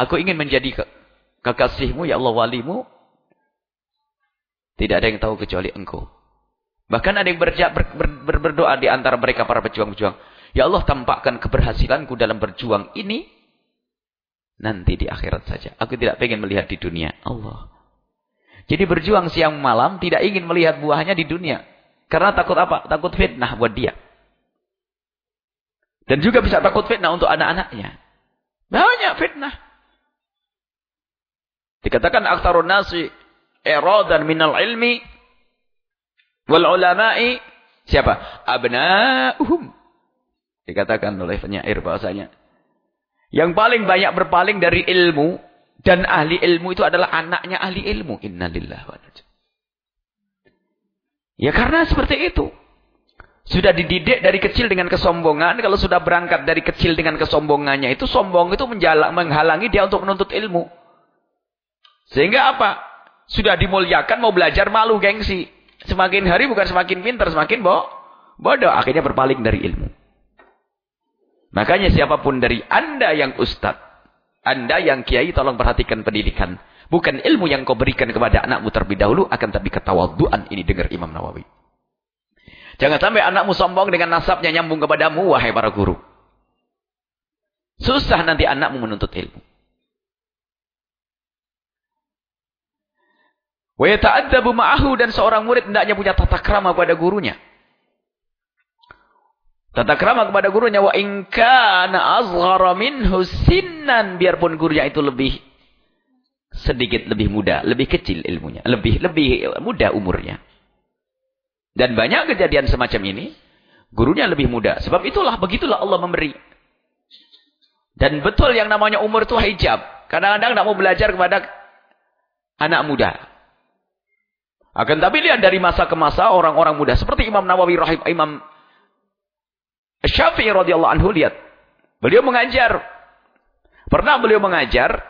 Aku ingin menjadi ke kekasihmu, ya Allah walimu. Tidak ada yang tahu kecuali engkau. Bahkan ada yang berdoa di antara mereka para pejuang-pejuang. Ya Allah tampakkan keberhasilanku dalam berjuang ini. Nanti di akhirat saja. Aku tidak ingin melihat di dunia. Allah. Jadi berjuang siang malam tidak ingin melihat buahnya di dunia. Karena takut apa? Takut fitnah buat dia. Dan juga bisa takut fitnah untuk anak-anaknya. Banyak fitnah. Dikatakan aktarun nasi iradan minal ilmi wal ulama'i siapa? Abna'uhum. Dikatakan oleh penyair bahasanya. Yang paling banyak berpaling dari ilmu dan ahli ilmu itu adalah anaknya ahli ilmu. Innalillah wa Ya karena seperti itu. Sudah dididik dari kecil dengan kesombongan. Kalau sudah berangkat dari kecil dengan kesombongannya itu. Sombong itu menghalangi dia untuk menuntut ilmu. Sehingga apa? Sudah dimuliakan mau belajar malu gengsi. Semakin hari bukan semakin pintar, semakin bo bodoh. Akhirnya berpaling dari ilmu. Makanya siapa pun dari anda yang ustadz. Anda yang kiai tolong perhatikan pendidikan. Bukan ilmu yang kau berikan kepada anakmu terlebih dahulu. Akan tapi ketawaduan ini dengar Imam Nawawi. Jangan sampai anakmu sombong dengan nasabnya nyambung kepadamu. Wahai para guru. Susah nanti anakmu menuntut ilmu. Wa yata'addabu ma'ahu dan seorang murid hendaknya punya tata krama kepada gurunya. Tata krama kepada gurunya wa in kana azghara minhu biarpun gurunya itu lebih sedikit lebih muda, lebih kecil ilmunya, lebih lebih muda umurnya. Dan banyak kejadian semacam ini, gurunya lebih muda. Sebab itulah begitulah Allah memberi. Dan betul yang namanya umur itu hijab. Kadang-kadang tidak mau belajar kepada anak muda. Akan tapi lihat dari masa ke masa orang-orang muda seperti Imam Nawawi rahim Imam Syafi'i radhiyallahu anhu lihat. Beliau mengajar. Pernah beliau mengajar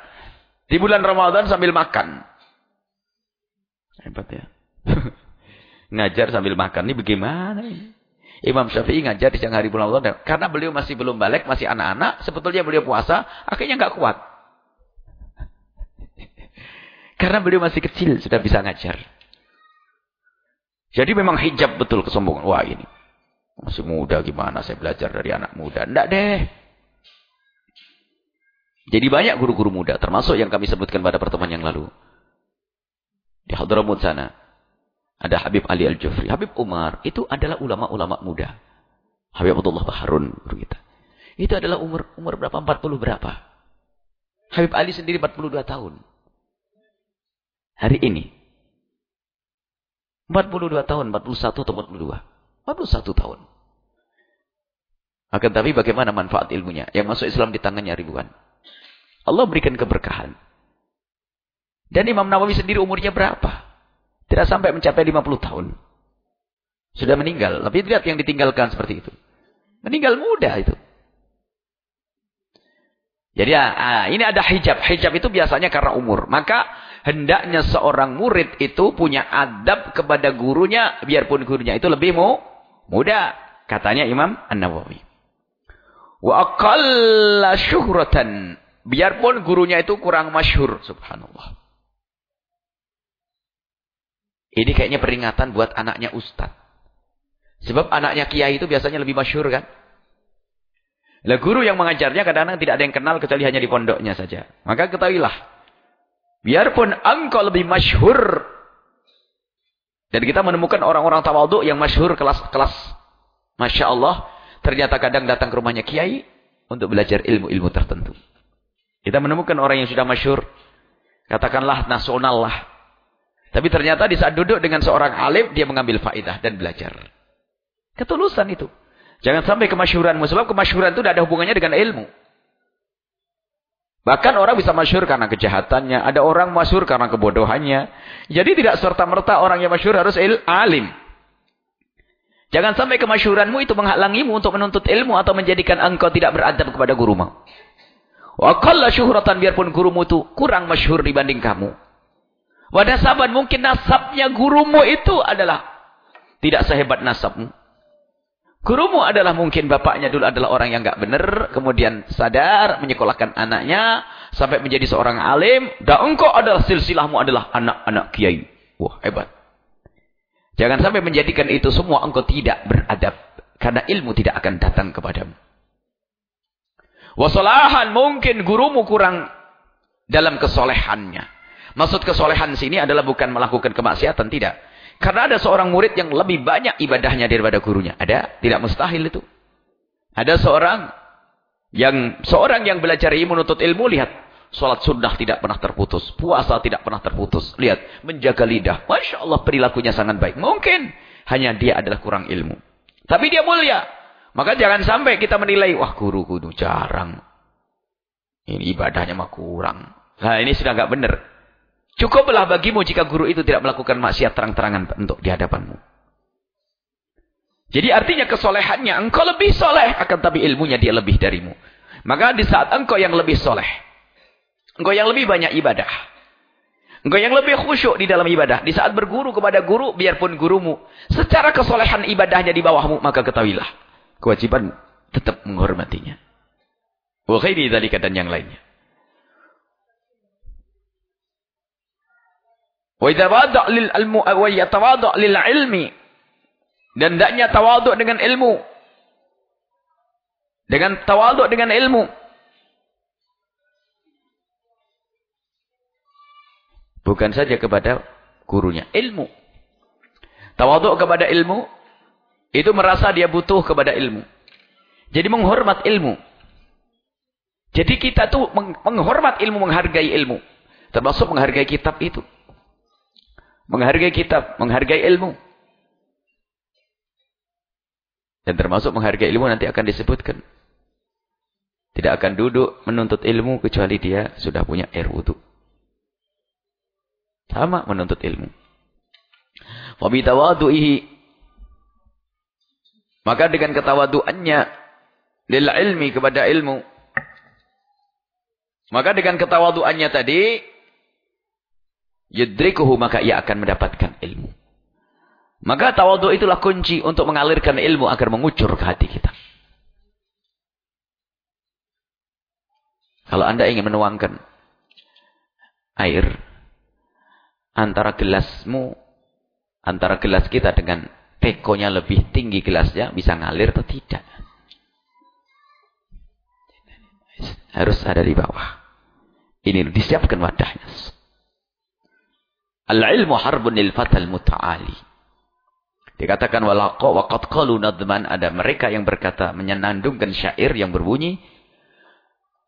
di bulan Ramadan sambil makan. Hebat ya. ngajar sambil makan ini bagaimana ini? Imam Syafi'i ngajar di siang hari bulan Ramadan karena beliau masih belum balik, masih anak-anak, sebetulnya beliau puasa, akhirnya nggak kuat. Karena beliau masih kecil, sudah bisa ngajar. Jadi memang hijab betul kesombongan. Wah ini, masih muda gimana saya belajar dari anak muda. Tidak deh. Jadi banyak guru-guru muda, termasuk yang kami sebutkan pada pertemuan yang lalu. Di Hadramut sana. Ada Habib Ali Al-Jufri. Habib Umar itu adalah ulama-ulama muda. Habib Abdullah Baharun guru kita. Itu adalah umur umur berapa? 40 berapa? Habib Ali sendiri 42 tahun. Hari ini. 42 tahun, 41 atau 42. 41 tahun. Akan tapi bagaimana manfaat ilmunya? Yang masuk Islam di tangannya ribuan. Allah berikan keberkahan. Dan Imam Nawawi sendiri umurnya berapa? Tidak sampai mencapai 50 tahun. Sudah meninggal. Tapi lihat yang ditinggalkan seperti itu. Meninggal muda itu. Jadi ah, ini ada hijab. Hijab itu biasanya karena umur. Maka hendaknya seorang murid itu punya adab kepada gurunya. Biarpun gurunya itu lebih mu, muda. Katanya Imam An-Nawawi. Wa aqalla syuhratan. Biarpun gurunya itu kurang masyhur. Subhanallah. Ini kayaknya peringatan buat anaknya ustaz. Sebab anaknya kiai itu biasanya lebih masyur kan. Lah guru yang mengajarnya kadang-kadang tidak ada yang kenal kecuali hanya di pondoknya saja. Maka ketahuilah. Biarpun engkau lebih masyhur dan kita menemukan orang-orang tawaduk yang masyhur kelas-kelas Masya Allah. Ternyata kadang datang ke rumahnya kiai untuk belajar ilmu-ilmu tertentu. Kita menemukan orang yang sudah masyhur. Katakanlah nasional lah. Tapi ternyata di saat duduk dengan seorang alim, dia mengambil faidah dan belajar. Ketulusan itu. Jangan sampai kemasyuranmu. Sebab kemasyuran itu tidak ada hubungannya dengan ilmu. Bahkan orang bisa masyur karena kejahatannya. Ada orang masyur karena kebodohannya. Jadi tidak serta-merta orang yang masyur harus il alim. Jangan sampai kemasyuranmu itu menghalangimu untuk menuntut ilmu atau menjadikan engkau tidak beradab kepada gurumu. Wa qalla syuhratan biarpun gurumu itu kurang masyhur dibanding kamu. Wadah sahabat mungkin nasabnya gurumu itu adalah tidak sehebat nasabmu. Gurumu adalah mungkin bapaknya dulu adalah orang yang enggak benar. Kemudian sadar menyekolahkan anaknya. Sampai menjadi seorang alim. Dan engkau adalah silsilahmu adalah anak-anak kiai. Wah hebat. Jangan sampai menjadikan itu semua engkau tidak beradab. Karena ilmu tidak akan datang kepadamu. Wasolahan mungkin gurumu kurang dalam kesolehannya. Maksud kesolehan sini adalah bukan melakukan kemaksiatan, tidak. Karena ada seorang murid yang lebih banyak ibadahnya daripada gurunya. Ada? Tidak mustahil itu. Ada seorang yang seorang yang belajar ilmu menuntut ilmu, lihat. Sholat sunnah tidak pernah terputus. Puasa tidak pernah terputus. Lihat. Menjaga lidah. Masya Allah perilakunya sangat baik. Mungkin hanya dia adalah kurang ilmu. Tapi dia mulia. Maka jangan sampai kita menilai. Wah guru kudu jarang. Ini ibadahnya mah kurang. Nah ini sudah nggak benar. Cukuplah bagimu jika guru itu tidak melakukan maksiat terang-terangan untuk di hadapanmu. Jadi artinya kesolehannya, engkau lebih soleh, akan tapi ilmunya dia lebih darimu. Maka di saat engkau yang lebih soleh, engkau yang lebih banyak ibadah, engkau yang lebih khusyuk di dalam ibadah, di saat berguru kepada guru, biarpun gurumu, secara kesolehan ibadahnya di bawahmu, maka ketahuilah, kewajiban tetap menghormatinya. Wa khairi dzalika dan yang lainnya. Wa lil ilmu wa lil ilmi. Dan hendaknya tawaduk dengan ilmu. Dengan tawaduk dengan ilmu. Bukan saja kepada gurunya, ilmu. Tawaduk kepada ilmu itu merasa dia butuh kepada ilmu. Jadi menghormat ilmu. Jadi kita tuh menghormat ilmu, menghargai ilmu. Termasuk menghargai kitab itu. Menghargai kitab, menghargai ilmu. Dan termasuk menghargai ilmu nanti akan disebutkan. Tidak akan duduk menuntut ilmu kecuali dia sudah punya air wudhu. Sama menuntut ilmu. Wabitawadu'ihi. Maka dengan ketawaduannya. Lil ilmi kepada ilmu. Maka dengan ketawaduannya tadi yudrikuhu maka ia akan mendapatkan ilmu. Maka tawadhu itulah kunci untuk mengalirkan ilmu agar mengucur ke hati kita. Kalau anda ingin menuangkan air, antara gelasmu, antara gelas kita dengan tekonya lebih tinggi gelasnya, bisa ngalir atau tidak. Harus ada di bawah. Ini disiapkan wadahnya. Al-ilmu harbun lil fatal muta'ali. Dikatakan walaqa waqad qalu nadman ada mereka yang berkata menyenandungkan syair yang berbunyi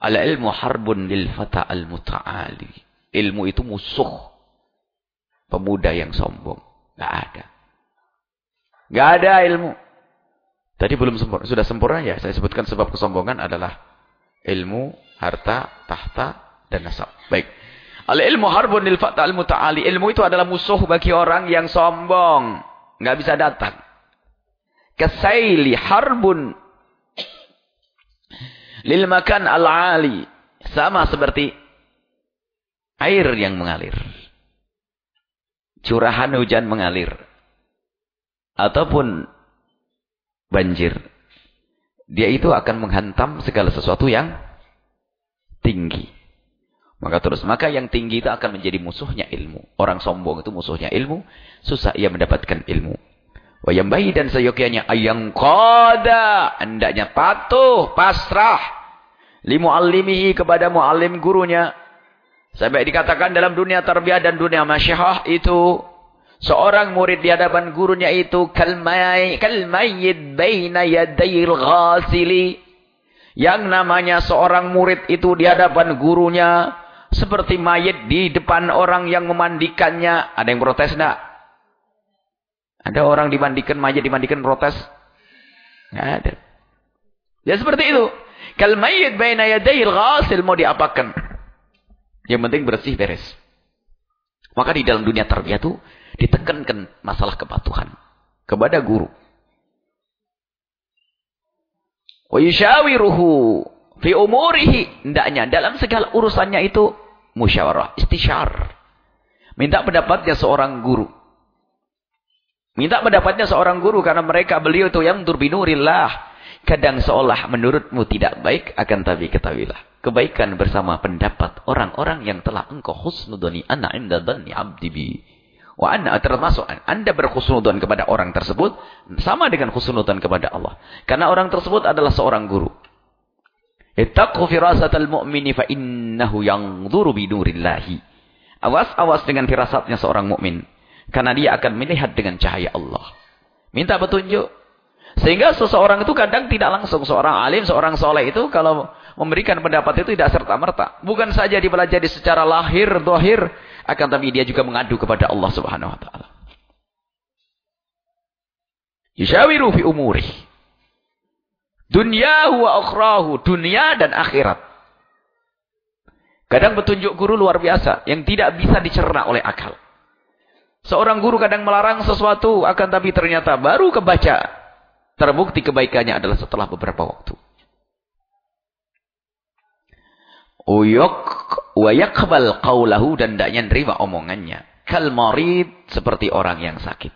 al-ilmu harbun lil fata al-muta'ali. Ilmu itu musuh pemuda yang sombong. Enggak ada. Enggak ada ilmu. Tadi belum sempurna, sudah sempurna ya. Saya sebutkan sebab kesombongan adalah ilmu, harta, tahta dan nasab. Baik. Al-ilmu harbun lil fata al-muta'ali. Ilmu itu adalah musuh bagi orang yang sombong nggak bisa datang. Kasaili harbun lil makan al-ali. Sama seperti air yang mengalir. Curahan hujan mengalir. Ataupun banjir. Dia itu akan menghantam segala sesuatu yang tinggi. Maka terus, maka yang tinggi itu akan menjadi musuhnya ilmu. Orang sombong itu musuhnya ilmu. Susah ia mendapatkan ilmu. Bayi dan seyogianya ayang koda. Hendaknya patuh, pasrah. Limu alimihi kepada mu'alim gurunya. Sampai dikatakan dalam dunia tarbiyah dan dunia masyahah itu. Seorang murid di hadapan gurunya itu. Kalmay, kalmayyid bayna yadayil ghasili. Yang namanya seorang murid itu di hadapan gurunya seperti mayat di depan orang yang memandikannya. Ada yang protes enggak? Ada orang dimandikan, mayat dimandikan protes? Enggak ada. Ya seperti itu. Kal mayit baina yadayil ghasil mau diapakan? Yang penting bersih beres. Maka di dalam dunia tarbiyah itu ditekankan masalah kepatuhan kepada guru. Wa fi umurihi. Hendaknya dalam segala urusannya itu musyawarah, istisyar. Minta pendapatnya seorang guru. Minta pendapatnya seorang guru karena mereka beliau itu yang turbinurillah. Kadang seolah menurutmu tidak baik akan tapi ketahuilah. Kebaikan bersama pendapat orang-orang yang telah engkau husnudoni ana inda dhanni abdi bi. Wa anna termasuk anda berkhusnudon kepada orang tersebut sama dengan khusnudon kepada Allah. Karena orang tersebut adalah seorang guru. Ittaqu firasatal mu'mini fa innahu yanzuru binurillahi. Awas-awas dengan firasatnya seorang mukmin karena dia akan melihat dengan cahaya Allah. Minta petunjuk. Sehingga seseorang itu kadang tidak langsung seorang alim, seorang soleh itu kalau memberikan pendapat itu tidak serta-merta. Bukan saja dipelajari secara lahir, dohir, akan tapi dia juga mengadu kepada Allah Subhanahu wa taala. Yushawiru fi umurih. Dunyahu wa akhrahu. Dunia dan akhirat. Kadang petunjuk guru luar biasa. Yang tidak bisa dicerna oleh akal. Seorang guru kadang melarang sesuatu. Akan tapi ternyata baru kebaca. Terbukti kebaikannya adalah setelah beberapa waktu. Uyuk wa yakbal qawlahu dan tidaknya nerima omongannya. Kal marid seperti orang yang sakit.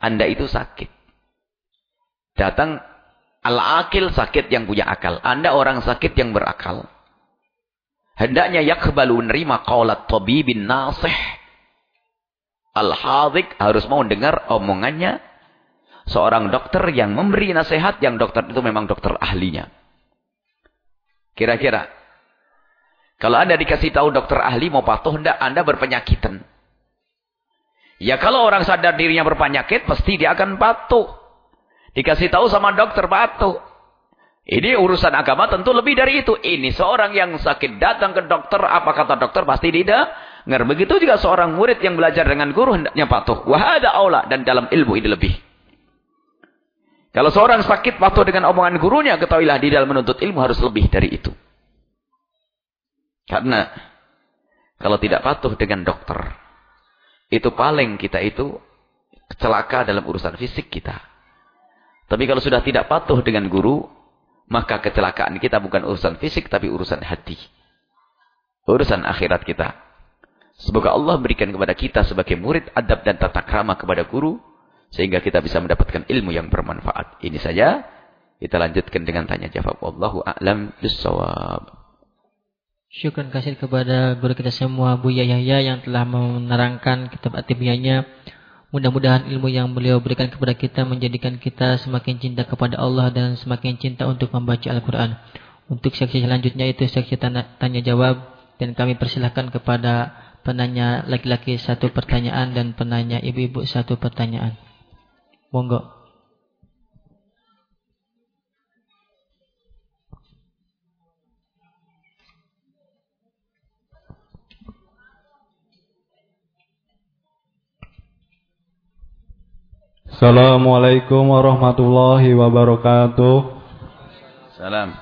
Anda itu sakit. Datang Al-akil sakit yang punya akal. Anda orang sakit yang berakal. Hendaknya yakbalu nerima qawlat tabibin nasih. Al-hadik harus mau dengar omongannya. Seorang dokter yang memberi nasihat. Yang dokter itu memang dokter ahlinya. Kira-kira. Kalau Anda dikasih tahu dokter ahli mau patuh. Hendak Anda berpenyakitan. Ya kalau orang sadar dirinya berpenyakit. Pasti dia akan patuh. Dikasih tahu sama dokter patuh. Ini urusan agama tentu lebih dari itu. Ini seorang yang sakit datang ke dokter. Apa kata dokter? Pasti tidak. Ngar begitu juga seorang murid yang belajar dengan guru hendaknya patuh. Wahada aula. Dan dalam ilmu ini lebih. Kalau seorang sakit patuh dengan omongan gurunya. Ketahuilah di dalam menuntut ilmu harus lebih dari itu. Karena. Kalau tidak patuh dengan dokter. Itu paling kita itu. Celaka dalam urusan fisik kita. Tapi kalau sudah tidak patuh dengan guru, maka kecelakaan kita bukan urusan fisik, tapi urusan hati. Urusan akhirat kita. Semoga Allah berikan kepada kita sebagai murid adab dan tata krama kepada guru, sehingga kita bisa mendapatkan ilmu yang bermanfaat. Ini saja. Kita lanjutkan dengan tanya jawab. Wallahu a'lam bissawab. Syukur kasih kepada guru kita semua Buya Yahya yang telah menerangkan kitab Atibiyahnya. Mudah-mudahan ilmu yang beliau berikan kepada kita menjadikan kita semakin cinta kepada Allah dan semakin cinta untuk membaca Al-Quran. Untuk seksi selanjutnya itu seksi tanya, tanya jawab dan kami persilahkan kepada penanya laki-laki satu pertanyaan dan penanya ibu-ibu satu pertanyaan. Monggo. Assalamualaikum warahmatullahi wabarakatuh. Salam.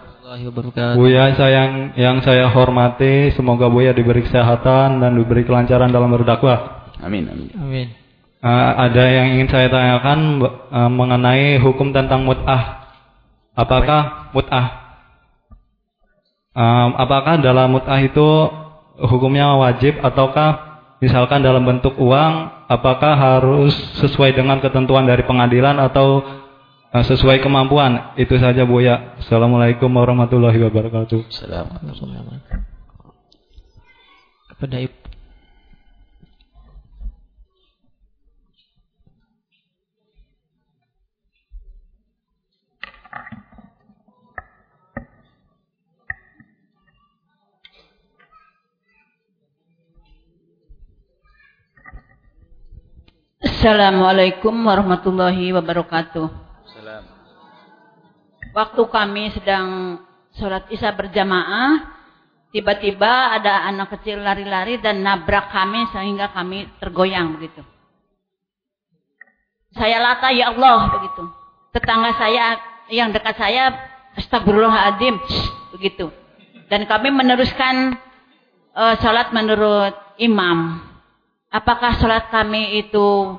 Buya sayang yang saya hormati, semoga Buya diberi kesehatan dan diberi kelancaran dalam berdakwah. Amin, amin. Amin. Uh, ada yang ingin saya tanyakan uh, mengenai hukum tentang mut'ah. Apakah mut'ah? Um, apakah dalam mut'ah itu hukumnya wajib ataukah misalkan dalam bentuk uang apakah harus sesuai dengan ketentuan dari pengadilan atau uh, sesuai kemampuan? Itu saja Bu ya. Assalamualaikum warahmatullahi wabarakatuh. Assalamualaikum. Kepada Ibu Assalamualaikum warahmatullahi wabarakatuh. Salam. Waktu kami sedang sholat isya berjamaah, tiba-tiba ada anak kecil lari-lari dan nabrak kami sehingga kami tergoyang begitu. Saya lata ya Allah begitu. Tetangga saya yang dekat saya astagfirullahaladzim begitu. Dan kami meneruskan uh, sholat menurut imam. Apakah sholat kami itu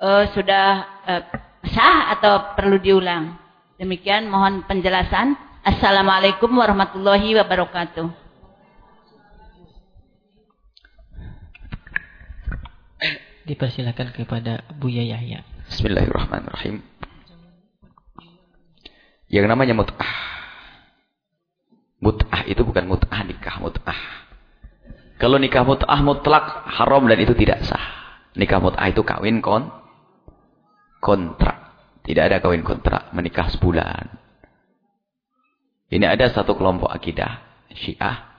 uh, sudah uh, sah atau perlu diulang? Demikian mohon penjelasan. Assalamualaikum warahmatullahi wabarakatuh. Dipersilakan kepada Buya Yahya. Bismillahirrahmanirrahim. Yang namanya mut'ah. Mut'ah itu bukan mut'ah nikah, mut'ah. Kalau nikah mut'ah mutlak haram dan itu tidak sah. Nikah mut'ah itu kawin kon kontrak. Tidak ada kawin kontrak, menikah sebulan. Ini ada satu kelompok akidah Syiah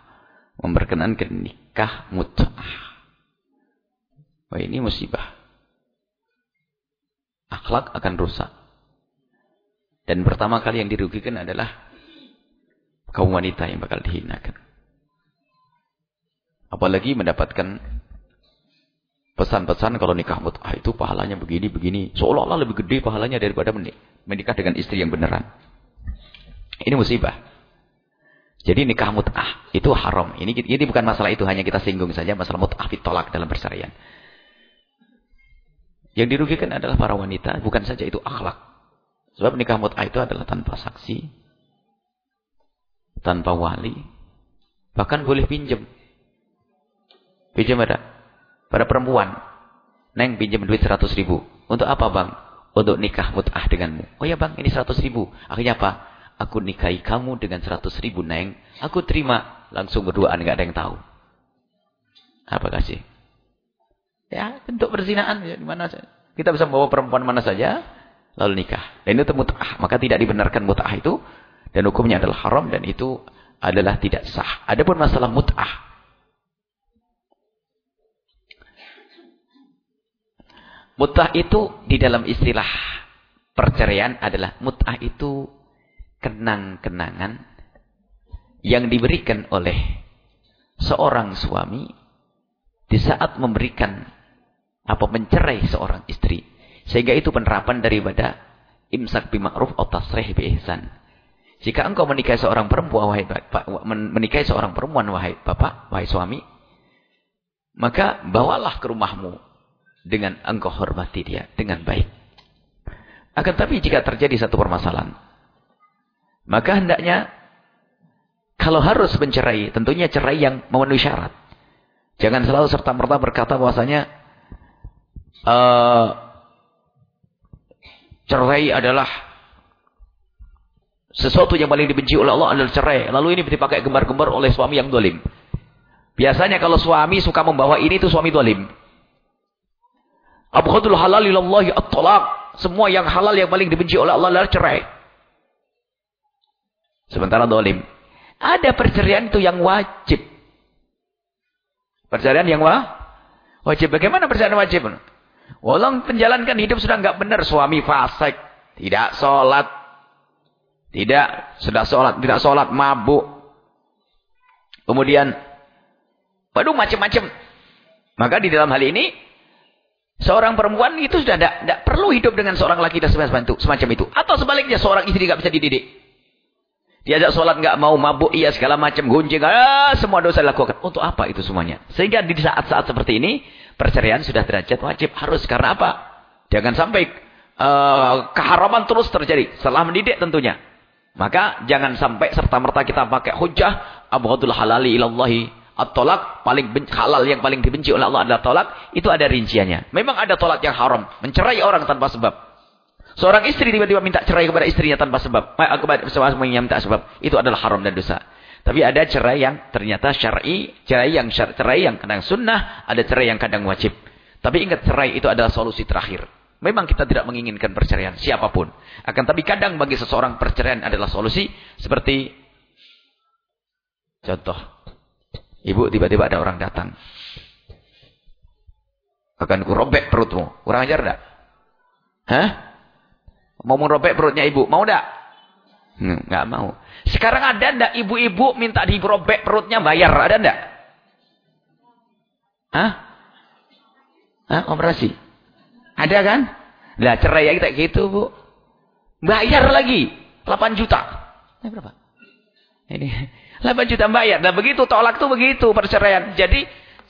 memperkenankan nikah mut'ah. Wah ini musibah. Akhlak akan rusak. Dan pertama kali yang dirugikan adalah kaum wanita yang bakal dihinakan. Apalagi mendapatkan pesan-pesan kalau nikah mut'ah itu pahalanya begini-begini. Seolah-olah lebih gede pahalanya daripada menikah dengan istri yang beneran. Ini musibah. Jadi nikah mut'ah itu haram. Ini ini bukan masalah itu, hanya kita singgung saja masalah mut'ah ditolak dalam perceraian. Yang dirugikan adalah para wanita, bukan saja itu akhlak. Sebab nikah mut'ah itu adalah tanpa saksi, tanpa wali, bahkan boleh pinjam. Pinjam ada. Pada perempuan. Neng pinjam duit 100 ribu. Untuk apa bang? Untuk nikah mut'ah denganmu. Oh ya bang ini 100 ribu. Akhirnya apa? Aku nikahi kamu dengan 100 ribu neng. Aku terima. Langsung berduaan nggak ada yang tahu. Apa kasih? Ya bentuk perzinaan. Ya, mana saja. Kita bisa membawa perempuan mana saja. Lalu nikah. Dan itu mut'ah. Maka tidak dibenarkan mut'ah itu. Dan hukumnya adalah haram. Dan itu adalah tidak sah. Adapun masalah mut'ah. Mut'ah itu di dalam istilah perceraian adalah mut'ah itu kenang-kenangan yang diberikan oleh seorang suami di saat memberikan apa mencerai seorang istri. Sehingga itu penerapan daripada imsak bima'ruf atau tasrih. Jika engkau menikahi seorang perempuan wahai menikahi seorang perempuan wahai bapak, wahai suami, maka bawalah ke rumahmu dengan engkau hormati dia dengan baik. Akan tapi jika terjadi satu permasalahan, maka hendaknya kalau harus mencerai, tentunya cerai yang memenuhi syarat. Jangan selalu serta-merta berkata bahwasanya uh, cerai adalah Sesuatu yang paling dibenci oleh Allah adalah cerai. Lalu ini dipakai gembar-gembar oleh suami yang dolim. Biasanya kalau suami suka membawa ini itu suami dolim. Abghadul halal ilallahi at-talaq. Semua yang halal yang paling dibenci oleh Allah adalah cerai. Sementara dolim. Ada perceraian itu yang wajib. Perceraian yang wa? wajib. Bagaimana perceraian wajib? Walau menjalankan hidup sudah enggak benar. Suami fasik. Tidak sholat. Tidak. Sudah sholat. Tidak sholat. Mabuk. Kemudian. Waduh macam-macam. Maka di dalam hal ini. Seorang perempuan itu sudah tidak, tidak perlu hidup dengan seorang laki dan semacam itu. Atau sebaliknya seorang istri tidak bisa dididik. Diajak sholat nggak mau mabuk, iya segala macam gunjing, ah, semua dosa dilakukan. Untuk apa itu semuanya? Sehingga di saat-saat seperti ini perceraian sudah derajat wajib harus karena apa? Jangan sampai uh, keharaman terus terjadi setelah mendidik tentunya. Maka jangan sampai serta merta kita pakai hujah abghadul halali ilallahi at-tolak paling halal yang paling dibenci oleh Allah adalah tolak itu ada rinciannya. Memang ada tolak yang haram, mencerai orang tanpa sebab. Seorang istri tiba-tiba minta cerai kepada istrinya tanpa sebab. Kepada suaminya minta sebab. Itu adalah haram dan dosa. Tapi ada cerai yang ternyata syar'i, cerai yang syar, cerai yang kadang sunnah, ada cerai yang kadang wajib. Tapi ingat cerai itu adalah solusi terakhir. Memang kita tidak menginginkan perceraian siapa pun. Akan tapi kadang bagi seseorang perceraian adalah solusi seperti contoh. Ibu tiba-tiba ada orang datang. Akan kurobek perutmu. Kurang ajar enggak? Hah? Mau merobek perutnya ibu. Mau enggak? Hmm, mau. Sekarang ada enggak ibu-ibu minta dirobek perutnya bayar? Ada enggak? Hah? Hah? Operasi? Ada kan? Lah cerai ya kita gitu, Bu. Bayar lagi. 8 juta. Ini berapa? Ini 8 juta bayar. Dan begitu tolak tuh begitu perceraian. Jadi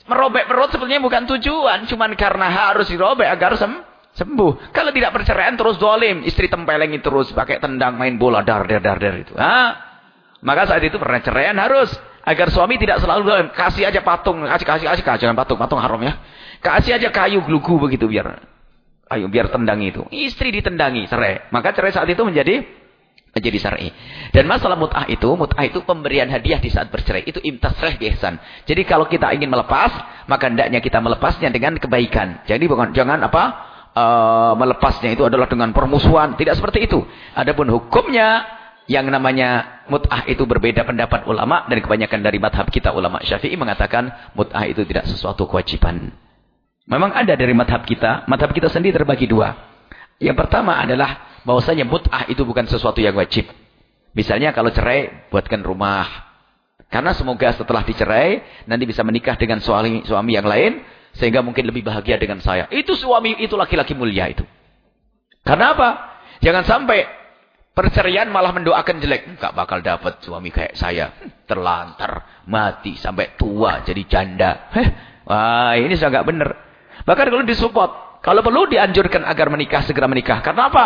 merobek perut sebenarnya bukan tujuan. Cuman karena harus dirobek agar sem Sembuh. Kalau tidak perceraian terus dolim. Istri tempelengin terus. Pakai tendang main bola. Dar, dar, dar, dar itu. Ha? Maka saat itu perceraian harus. Agar suami tidak selalu dolim. Kasih aja patung. Kasih, kasih, kasih. Jangan patung. Patung haram ya. Kasih aja kayu glugu begitu biar. Ayo biar tendangi itu. Istri ditendangi. Cerai. Maka cerai saat itu menjadi menjadi syar'i. Dan masalah mut'ah itu, mut'ah itu pemberian hadiah di saat bercerai. Itu imtasreh biihsan. Jadi kalau kita ingin melepas, maka hendaknya kita melepasnya dengan kebaikan. Jadi bukan jangan apa? uh, melepasnya itu adalah dengan permusuhan. Tidak seperti itu. Adapun hukumnya yang namanya mut'ah itu berbeda pendapat ulama dan kebanyakan dari madhab kita ulama syafi'i mengatakan mut'ah itu tidak sesuatu kewajiban. Memang ada dari madhab kita. Madhab kita sendiri terbagi dua. Yang pertama adalah bahwasanya mut'ah itu bukan sesuatu yang wajib. Misalnya kalau cerai, buatkan rumah. Karena semoga setelah dicerai, nanti bisa menikah dengan suami, suami yang lain. Sehingga mungkin lebih bahagia dengan saya. Itu suami, itu laki-laki mulia itu. Karena apa? Jangan sampai perceraian malah mendoakan jelek. Enggak bakal dapat suami kayak saya. Terlantar, mati, sampai tua, jadi janda. Heh, wah ini sudah enggak benar. Bahkan kalau disupport. Kalau perlu dianjurkan agar menikah, segera menikah. Karena apa?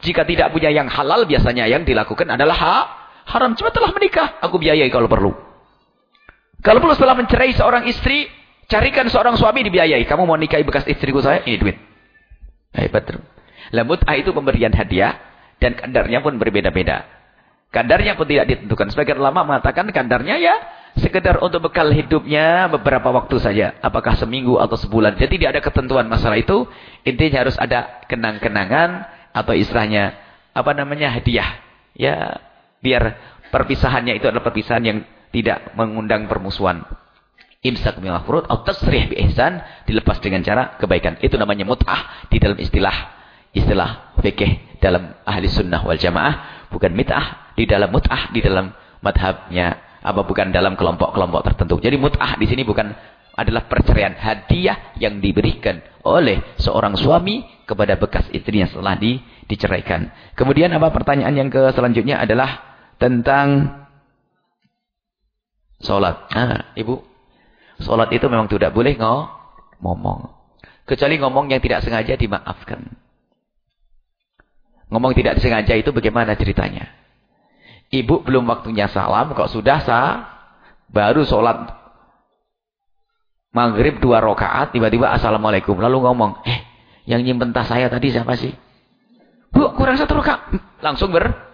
Jika tidak punya yang halal, biasanya yang dilakukan adalah ha haram. Cuma telah menikah, aku biayai kalau perlu. Kalau perlu setelah mencerai seorang istri, Carikan seorang suami dibiayai. Kamu mau nikahi bekas istriku saya? Ini duit. Hebat. Lembut A itu pemberian hadiah. Dan kadarnya pun berbeda-beda. Kadarnya pun tidak ditentukan. Sebagian ulama mengatakan kadarnya ya sekedar untuk bekal hidupnya beberapa waktu saja. Apakah seminggu atau sebulan. Jadi tidak ada ketentuan masalah itu. Intinya harus ada kenang-kenangan atau istilahnya apa namanya hadiah. Ya biar perpisahannya itu adalah perpisahan yang tidak mengundang permusuhan imsak bil atau tasrih bi ihsan dilepas dengan cara kebaikan. Itu namanya mut'ah di dalam istilah istilah fikih dalam ahli sunnah wal jamaah, bukan mit'ah di dalam mut'ah di dalam madhabnya apa bukan dalam kelompok-kelompok tertentu. Jadi mut'ah di sini bukan adalah perceraian hadiah yang diberikan oleh seorang suami kepada bekas istrinya setelah di, diceraikan. Kemudian apa pertanyaan yang ke selanjutnya adalah tentang sholat. Ah, ibu Sholat itu memang tidak boleh ngomong. Kecuali ngomong yang tidak sengaja dimaafkan. Ngomong tidak sengaja itu bagaimana ceritanya? Ibu belum waktunya salam, kok sudah sah? Baru sholat maghrib dua rakaat, tiba-tiba assalamualaikum. Lalu ngomong, eh yang nyimpen tas saya tadi siapa sih? Bu, kurang satu rakaat. Langsung ber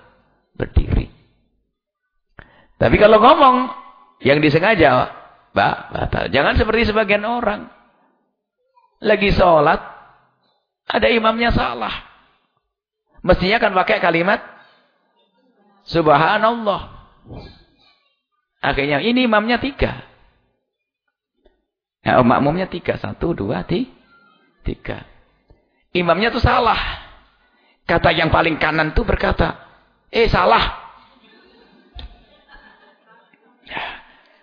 Berdiri. Tapi kalau ngomong yang disengaja, Mbak, batal. Jangan seperti sebagian orang. Lagi sholat, ada imamnya salah. Mestinya kan pakai kalimat Subhanallah. Akhirnya ini imamnya tiga. Ya, makmumnya tiga. Satu, dua, tiga. Imamnya tuh salah. Kata yang paling kanan tuh berkata, eh salah.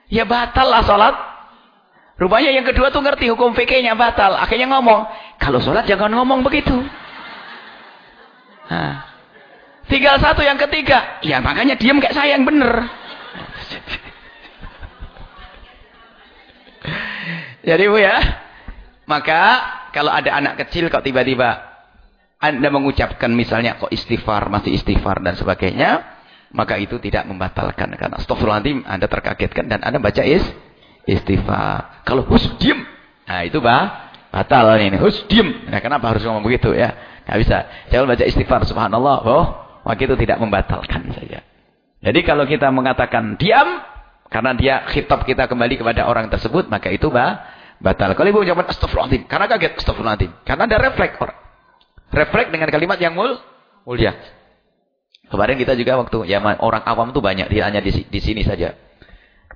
Ya batal lah sholat. Rupanya yang kedua tuh ngerti hukum fikihnya batal. Akhirnya ngomong, kalau sholat jangan ngomong begitu. Nah. Tinggal satu yang ketiga. Ya makanya diam kayak saya yang bener. Jadi Bu ya. Maka kalau ada anak kecil kok tiba-tiba Anda mengucapkan misalnya kok istighfar, masih istighfar dan sebagainya. Maka itu tidak membatalkan. Karena astagfirullahaladzim Anda terkagetkan dan Anda baca is, istighfar. Kalau hus diam. Nah itu bah, batal ini. Hus diam. Nah kenapa harus ngomong begitu ya? Nggak bisa. Jangan baca istighfar subhanallah. Oh maka itu tidak membatalkan saja. Jadi kalau kita mengatakan diam, karena dia khitab kita kembali kepada orang tersebut, maka itu bah, batal. Kalau ibu ucapkan astagfirullahaladzim, karena kaget astagfirullahaladzim. Karena ada refleks orang. Refleks dengan kalimat yang mul, mulia. Kemarin kita juga waktu ya orang awam itu banyak, dia hanya di, di sini saja.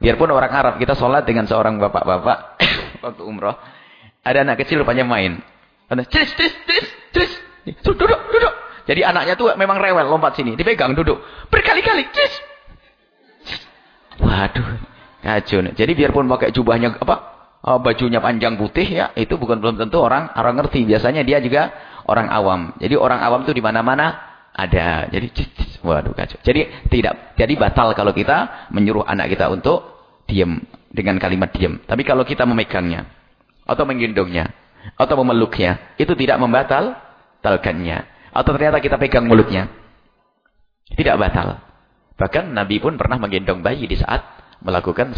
Biarpun orang Arab, kita sholat dengan seorang bapak-bapak waktu umroh. Ada anak kecil rupanya main. Ada cis, cis, cis, cis. Duduk, duduk. Jadi anaknya tuh memang rewel lompat sini, dipegang duduk berkali-kali. Waduh, kacau. Jadi biarpun pakai jubahnya apa? Oh, bajunya panjang putih ya, itu bukan belum tentu orang orang ngerti. Biasanya dia juga orang awam. Jadi orang awam tuh di mana-mana ada. Jadi waduh kacau. Jadi tidak jadi batal kalau kita menyuruh anak kita untuk diam dengan kalimat diam. Tapi kalau kita memegangnya atau menggendongnya atau memeluknya, itu tidak membatalkannya. Atau ternyata kita pegang mulutnya. Tidak batal. Bahkan Nabi pun pernah menggendong bayi di saat melakukan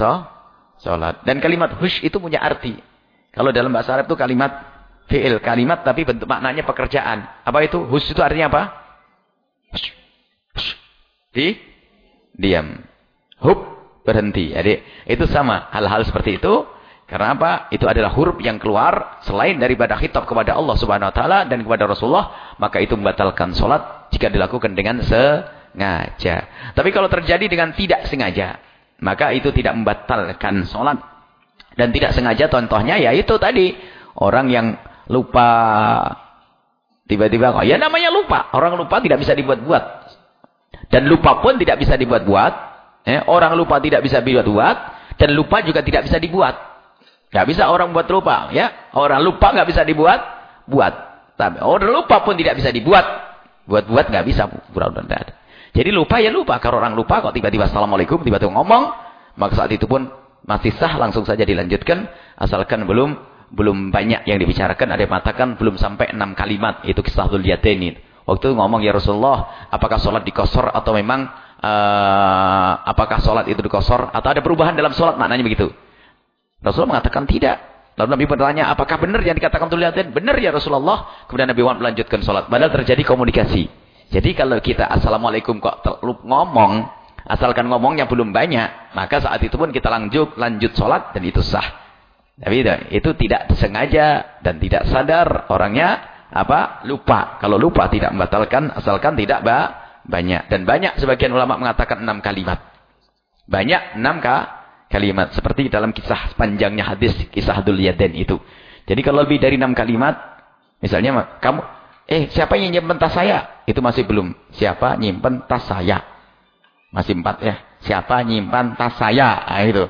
sholat. Dan kalimat hush itu punya arti. Kalau dalam bahasa Arab itu kalimat fi'il. Kalimat tapi bentuk maknanya pekerjaan. Apa itu? Hush itu artinya apa? Hush. Hush. Di? Diam. Hub. Berhenti. Jadi itu sama. Hal-hal seperti itu karena apa? Itu adalah huruf yang keluar selain daripada khitab kepada Allah Subhanahu wa taala dan kepada Rasulullah, maka itu membatalkan salat jika dilakukan dengan sengaja. Tapi kalau terjadi dengan tidak sengaja, maka itu tidak membatalkan salat. Dan tidak sengaja contohnya ya itu tadi, orang yang lupa tiba-tiba kok ya namanya lupa. Orang lupa tidak bisa dibuat-buat. Dan lupa pun tidak bisa dibuat-buat. Eh, orang lupa tidak bisa dibuat-buat dan lupa juga tidak bisa dibuat. Gak bisa orang buat lupa, ya. Orang lupa gak bisa dibuat, buat. Tapi orang lupa pun tidak bisa dibuat. Buat-buat gak bisa, pura-pura Jadi lupa ya lupa. Kalau orang lupa kok tiba-tiba Assalamualaikum, tiba-tiba ngomong, maka saat itu pun masih sah langsung saja dilanjutkan. Asalkan belum belum banyak yang dibicarakan. Ada yang mengatakan belum sampai enam kalimat. Itu kisah ini. Waktu itu ngomong ya Rasulullah, apakah sholat dikosor atau memang uh, apakah sholat itu dikosor atau ada perubahan dalam sholat maknanya begitu. Rasulullah mengatakan tidak. Lalu Nabi bertanya, apakah benar yang dikatakan Tuliatin? Benar ya Rasulullah. Kemudian Nabi Muhammad melanjutkan sholat. Padahal terjadi komunikasi. Jadi kalau kita Assalamualaikum kok ngomong, asalkan ngomongnya belum banyak, maka saat itu pun kita lanjut lanjut sholat dan itu sah. Tapi itu tidak sengaja dan tidak sadar orangnya apa lupa. Kalau lupa tidak membatalkan asalkan tidak banyak. Dan banyak sebagian ulama mengatakan enam kalimat. Banyak enam kalimat kalimat. Seperti dalam kisah panjangnya hadis, kisah Dul Yaden itu. Jadi kalau lebih dari enam kalimat, misalnya kamu, eh siapa yang nyimpen tas saya? Itu masih belum. Siapa nyimpen tas saya? Masih empat ya. Siapa nyimpan tas saya? Nah, itu.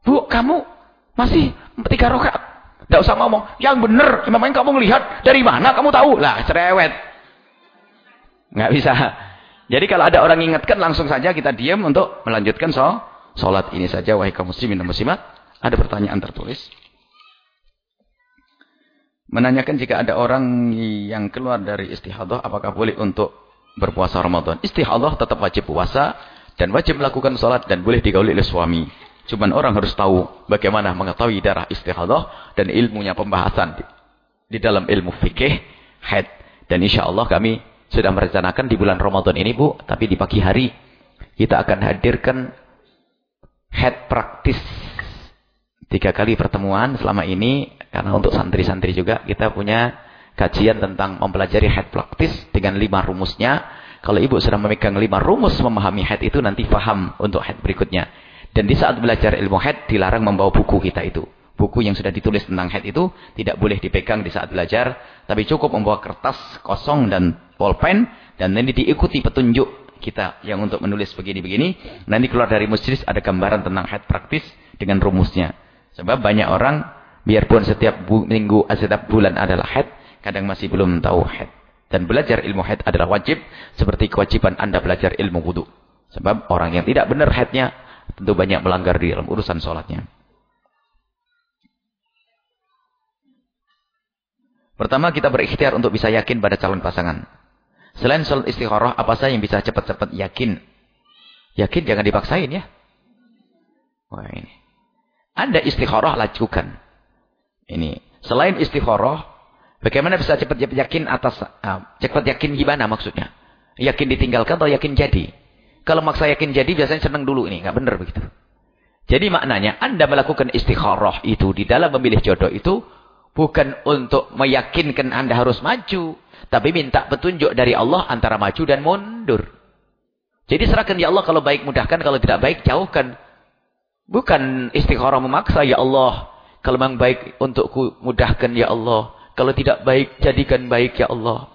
Bu, kamu masih tiga rokaat. Tidak usah ngomong. Yang benar, memang kamu melihat dari mana kamu tahu? Lah, cerewet. Nggak bisa. Jadi kalau ada orang ingatkan langsung saja kita diam untuk melanjutkan so Salat ini saja wahai kaum muslimin dan muslimat. Ada pertanyaan tertulis. Menanyakan jika ada orang yang keluar dari istihadah apakah boleh untuk berpuasa Ramadan. Istihadah tetap wajib puasa dan wajib melakukan salat dan boleh digauli oleh suami. Cuman orang harus tahu bagaimana mengetahui darah istihadah dan ilmunya pembahasan di, di dalam ilmu fikih, haid. Dan insya Allah kami sudah merencanakan di bulan Ramadan ini Bu, tapi di pagi hari kita akan hadirkan head praktis tiga kali pertemuan selama ini karena untuk santri-santri juga kita punya kajian tentang mempelajari head praktis dengan lima rumusnya. Kalau ibu sudah memegang lima rumus memahami head itu nanti paham untuk head berikutnya. Dan di saat belajar ilmu head dilarang membawa buku kita itu. Buku yang sudah ditulis tentang head itu tidak boleh dipegang di saat belajar. Tapi cukup membawa kertas kosong dan pulpen. Dan ini diikuti petunjuk kita yang untuk menulis begini-begini. Nanti keluar dari masjid ada gambaran tentang head praktis dengan rumusnya. Sebab banyak orang, biarpun setiap minggu, setiap bulan adalah head, kadang masih belum tahu head. Dan belajar ilmu head adalah wajib, seperti kewajiban anda belajar ilmu wudhu. Sebab orang yang tidak benar headnya, tentu banyak melanggar di dalam urusan sholatnya. Pertama kita berikhtiar untuk bisa yakin pada calon pasangan. Selain sholat istikharah, apa saja yang bisa cepat-cepat yakin? Yakin jangan dipaksain ya. Wah ini. Anda istikharah lakukan. Ini. Selain istikharah, bagaimana bisa cepat-cepat yakin atas uh, cepat yakin gimana maksudnya? Yakin ditinggalkan atau yakin jadi? Kalau maksa yakin jadi biasanya senang dulu ini, nggak benar begitu. Jadi maknanya Anda melakukan istikharah itu di dalam memilih jodoh itu Bukan untuk meyakinkan anda harus maju. Tapi minta petunjuk dari Allah antara maju dan mundur. Jadi serahkan ya Allah kalau baik mudahkan, kalau tidak baik jauhkan. Bukan istikharah memaksa ya Allah. Kalau memang baik untukku mudahkan ya Allah. Kalau tidak baik jadikan baik ya Allah.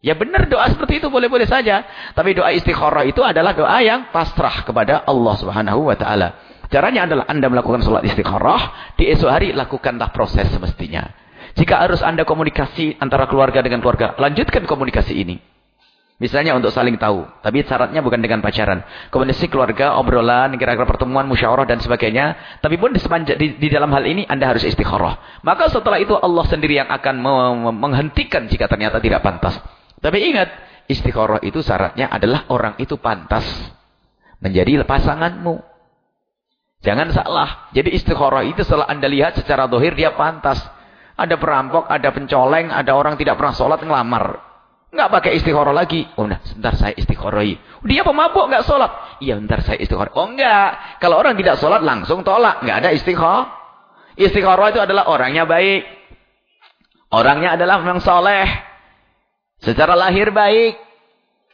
Ya benar doa seperti itu boleh-boleh saja. Tapi doa istikharah itu adalah doa yang pasrah kepada Allah subhanahu wa ta'ala. Caranya adalah Anda melakukan sholat istikharah. Di esok hari lakukanlah proses semestinya. Jika harus Anda komunikasi antara keluarga dengan keluarga. Lanjutkan komunikasi ini. Misalnya untuk saling tahu. Tapi syaratnya bukan dengan pacaran. Komunikasi keluarga, obrolan, kira-kira pertemuan, musyawarah dan sebagainya. Tapi pun di, di, dalam hal ini Anda harus istikharah. Maka setelah itu Allah sendiri yang akan menghentikan jika ternyata tidak pantas. Tapi ingat, istikharah itu syaratnya adalah orang itu pantas menjadi pasanganmu. Jangan salah. Jadi istikharah itu setelah anda lihat secara dohir dia pantas. Ada perampok, ada pencoleng, ada orang tidak pernah sholat ngelamar. Nggak pakai istikharah lagi. Oh nah, sebentar saya istikharai. Dia pemabuk nggak sholat. Iya, bentar saya istikharah. Oh enggak. Kalau orang tidak sholat langsung tolak. Nggak ada istikharah. Istikharah itu adalah orangnya baik. Orangnya adalah memang soleh. Secara lahir baik.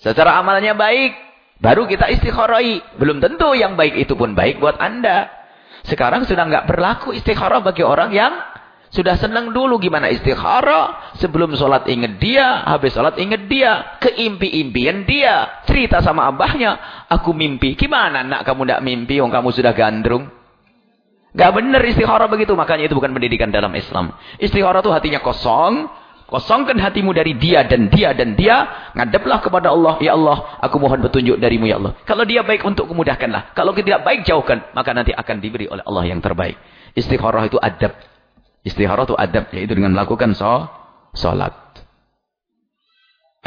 Secara amalnya baik. Baru kita istikharai. Belum tentu yang baik itu pun baik buat anda. Sekarang sudah nggak berlaku istikharah bagi orang yang sudah senang dulu gimana istikharah. Sebelum sholat ingat dia. Habis sholat ingat dia. Keimpi-impian dia. Cerita sama abahnya. Aku mimpi. Gimana nak kamu tidak mimpi? Yang kamu sudah gandrung. Gak benar istikharah begitu. Makanya itu bukan pendidikan dalam Islam. Istikharah itu hatinya kosong. Kosongkan hatimu dari dia dan dia dan dia. Ngadeplah kepada Allah. Ya Allah, aku mohon petunjuk darimu ya Allah. Kalau dia baik untuk kemudahkanlah. Kalau tidak baik jauhkan. Maka nanti akan diberi oleh Allah yang terbaik. Istikharah itu adab. Istikharah itu adab. Yaitu dengan melakukan sholat.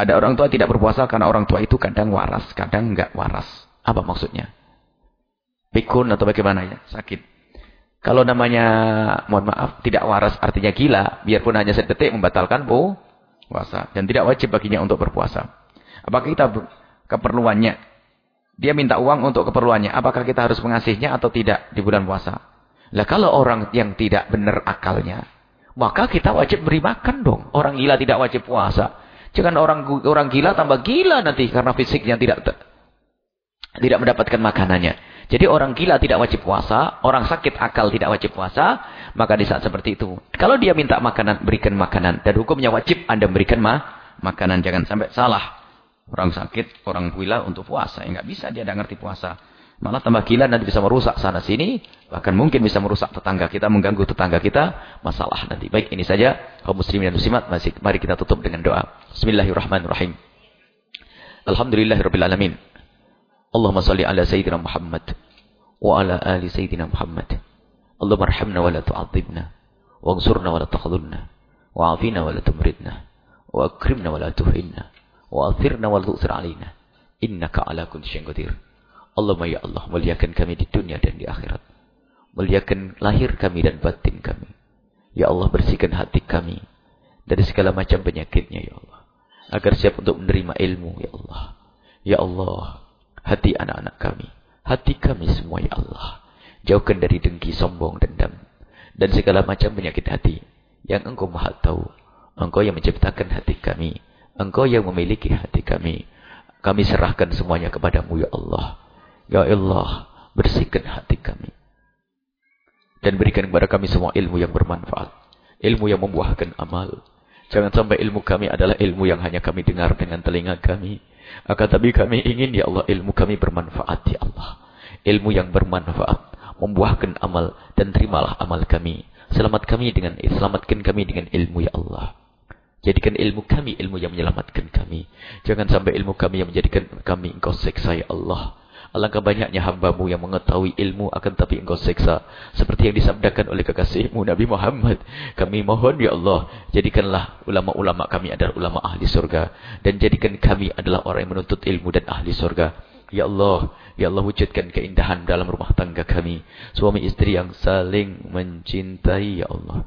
Ada orang tua tidak berpuasa karena orang tua itu kadang waras. Kadang enggak waras. Apa maksudnya? Pikun atau bagaimana ya? Sakit. Kalau namanya, mohon maaf, tidak waras artinya gila, biarpun hanya sedetik membatalkan puasa. Dan tidak wajib baginya untuk berpuasa. Apakah kita keperluannya? Dia minta uang untuk keperluannya. Apakah kita harus mengasihnya atau tidak di bulan puasa? Lah kalau orang yang tidak benar akalnya, maka kita wajib beri makan dong. Orang gila tidak wajib puasa. Jangan orang orang gila tambah gila nanti karena fisiknya tidak tidak mendapatkan makanannya. Jadi orang gila tidak wajib puasa, orang sakit akal tidak wajib puasa, maka di saat seperti itu. Kalau dia minta makanan, berikan makanan. Dan hukumnya wajib Anda berikan ma makanan. Jangan sampai salah. Orang sakit, orang gila untuk puasa. Ya, nggak bisa dia tidak ngerti puasa. Malah tambah gila nanti bisa merusak sana sini. Bahkan mungkin bisa merusak tetangga kita, mengganggu tetangga kita. Masalah nanti. Baik ini saja. Kaum muslimin dan muslimat. Mari kita tutup dengan doa. Bismillahirrahmanirrahim. Alhamdulillahirrahmanirrahim. Allahumma salli ala Sayyidina Muhammad wa ala ali Sayyidina Muhammad. Allahumma arhamna wa la tu'adzibna wa ansurna wa la takhdhulna wa afina wa la tumridna wa akrimna wa la tuhinna wa athirna wa la tu'thir alaina innaka ala kulli syai'in qadir. Allahumma ya Allah muliakan kami di dunia dan di akhirat. Muliakan lahir kami dan batin kami. Ya Allah bersihkan hati kami dari segala macam penyakitnya ya Allah. agar siap untuk menerima ilmu ya Allah. Ya Allah, hati anak-anak kami, hati kami semua ya Allah. Jauhkan dari dengki, sombong, dendam dan segala macam penyakit hati yang Engkau Maha tahu. Engkau yang menciptakan hati kami, Engkau yang memiliki hati kami. Kami serahkan semuanya kepadamu ya Allah. Ya Allah, bersihkan hati kami. Dan berikan kepada kami semua ilmu yang bermanfaat. Ilmu yang membuahkan amal. Jangan sampai ilmu kami adalah ilmu yang hanya kami dengar dengan telinga kami. Akan tapi kami ingin ya Allah ilmu kami bermanfaat ya Allah. Ilmu yang bermanfaat. Membuahkan amal. Dan terimalah amal kami. Selamat kami dengan selamatkan kami dengan ilmu ya Allah. Jadikan ilmu kami ilmu yang menyelamatkan kami. Jangan sampai ilmu kami yang menjadikan kami engkau seksa ya Allah. Alangkah banyaknya hambamu yang mengetahui ilmu akan tapi engkau seksa. Seperti yang disabdakan oleh kekasihmu Nabi Muhammad. Kami mohon ya Allah. Jadikanlah ulama-ulama kami adalah ulama ahli surga. Dan jadikan kami adalah orang yang menuntut ilmu dan ahli surga. Ya Allah. Ya Allah wujudkan keindahan dalam rumah tangga kami. Suami istri yang saling mencintai ya Allah.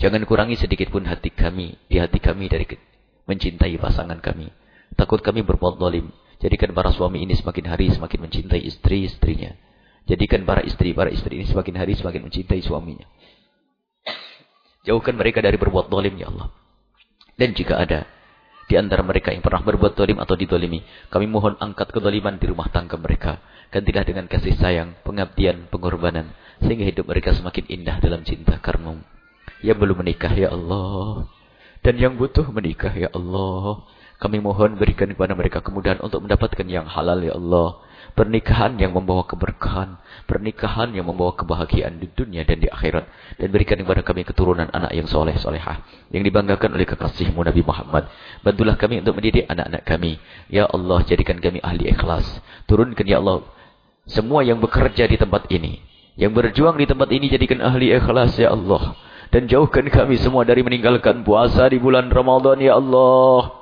Jangan kurangi sedikit pun hati kami. Di hati kami dari mencintai pasangan kami. Takut kami berbuat zalim. Jadikan para suami ini semakin hari semakin mencintai istri-istrinya. Jadikan para istri, para istri ini semakin hari semakin mencintai suaminya. Jauhkan mereka dari berbuat dolim, ya Allah. Dan jika ada di antara mereka yang pernah berbuat dolim atau didolimi, kami mohon angkat kedoliman di rumah tangga mereka. Gantilah dengan kasih sayang, pengabdian, pengorbanan. Sehingga hidup mereka semakin indah dalam cinta karenamu. Yang belum menikah, ya Allah. Dan yang butuh menikah, ya Allah. Kami mohon berikan kepada mereka kemudahan untuk mendapatkan yang halal ya Allah. Pernikahan yang membawa keberkahan. Pernikahan yang membawa kebahagiaan di dunia dan di akhirat. Dan berikan kepada kami keturunan anak yang soleh solehah. Yang dibanggakan oleh kekasihmu Nabi Muhammad. Bantulah kami untuk mendidik anak-anak kami. Ya Allah jadikan kami ahli ikhlas. Turunkan ya Allah semua yang bekerja di tempat ini. Yang berjuang di tempat ini jadikan ahli ikhlas ya Allah. Dan jauhkan kami semua dari meninggalkan puasa di bulan Ramadan ya Allah.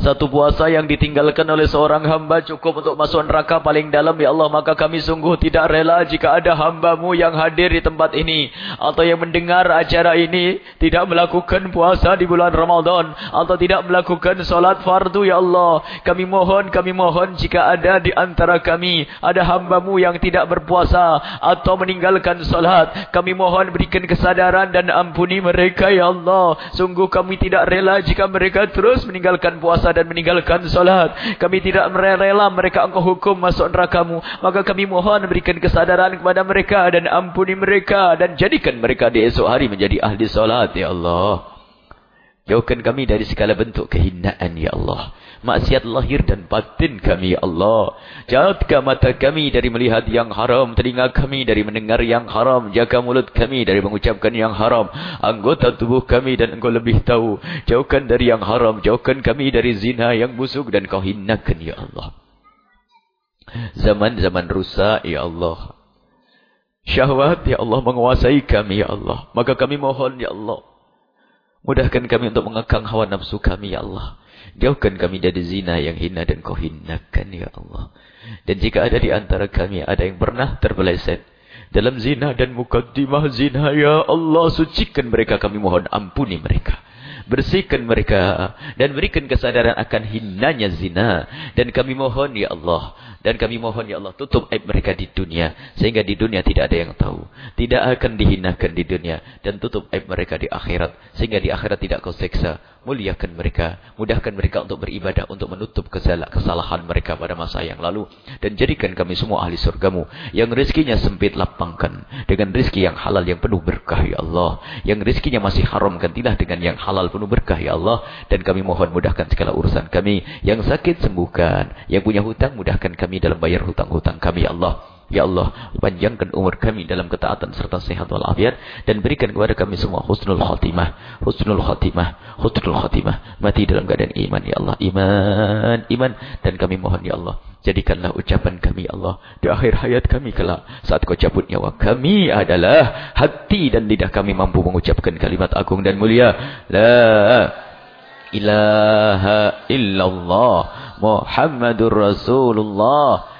Satu puasa yang ditinggalkan oleh seorang hamba cukup untuk masuk neraka paling dalam. Ya Allah, maka kami sungguh tidak rela jika ada hambamu yang hadir di tempat ini. Atau yang mendengar acara ini tidak melakukan puasa di bulan Ramadan. Atau tidak melakukan solat fardu. Ya Allah, kami mohon, kami mohon jika ada di antara kami. Ada hambamu yang tidak berpuasa. Atau meninggalkan solat. Kami mohon berikan kesadaran dan ampuni mereka. Ya Allah, sungguh kami tidak rela jika mereka terus meninggalkan puasa dan meninggalkan solat. Kami tidak rela mereka engkau hukum masuk nerakamu. Maka kami mohon berikan kesadaran kepada mereka dan ampuni mereka. Dan jadikan mereka di esok hari menjadi ahli solat. Ya Allah. Jauhkan kami dari segala bentuk kehinaan. Ya Allah maksiat lahir dan batin kami ya Allah. Jaga mata kami dari melihat yang haram, telinga kami dari mendengar yang haram, jaga mulut kami dari mengucapkan yang haram, anggota tubuh kami dan engkau lebih tahu. Jauhkan dari yang haram, jauhkan kami dari zina yang busuk dan kau hinakan ya Allah. Zaman-zaman rusak ya Allah. Syahwat ya Allah menguasai kami ya Allah. Maka kami mohon ya Allah. Mudahkan kami untuk mengekang hawa nafsu kami ya Allah. Jauhkan kami dari zina yang hina dan kau hinakan ya Allah. Dan jika ada di antara kami ada yang pernah terbeleset dalam zina dan mukaddimah zina ya Allah sucikan mereka kami mohon ampuni mereka. Bersihkan mereka dan berikan kesadaran akan hinanya zina dan kami mohon ya Allah dan kami mohon ya Allah tutup aib mereka di dunia. Sehingga di dunia tidak ada yang tahu. Tidak akan dihinakan di dunia. Dan tutup aib mereka di akhirat. Sehingga di akhirat tidak kau seksa. Muliakan mereka. Mudahkan mereka untuk beribadah. Untuk menutup kesalahan mereka pada masa yang lalu. Dan jadikan kami semua ahli surgamu. Yang rizkinya sempit lapangkan. Dengan rizki yang halal yang penuh berkah ya Allah. Yang rizkinya masih haram gantilah dengan yang halal penuh berkah ya Allah. Dan kami mohon mudahkan segala urusan kami. Yang sakit sembuhkan. Yang punya hutang mudahkan kami dalam bayar hutang-hutang kami ya Allah. Ya Allah, panjangkan umur kami dalam ketaatan serta sehat walafiat dan berikan kepada kami semua husnul khatimah, husnul khatimah, husnul khatimah. Mati dalam keadaan iman ya Allah, iman, iman. Dan kami mohon ya Allah, jadikanlah ucapan kami ya Allah di akhir hayat kami kelak. Saat kau cabut nyawa kami adalah hati dan lidah kami mampu mengucapkan kalimat agung dan mulia. La ilaha illallah Muhammadur Rasulullah.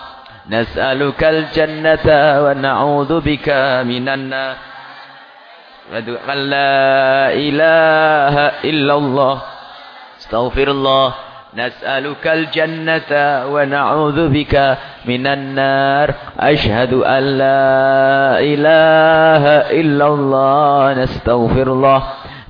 نسألك الجنة ونعوذ بك من النار. أن لا إله إلا الله. استغفر الله. نسألك الجنة ونعوذ بك من النار. أشهد أن لا إله إلا الله. نستغفر الله.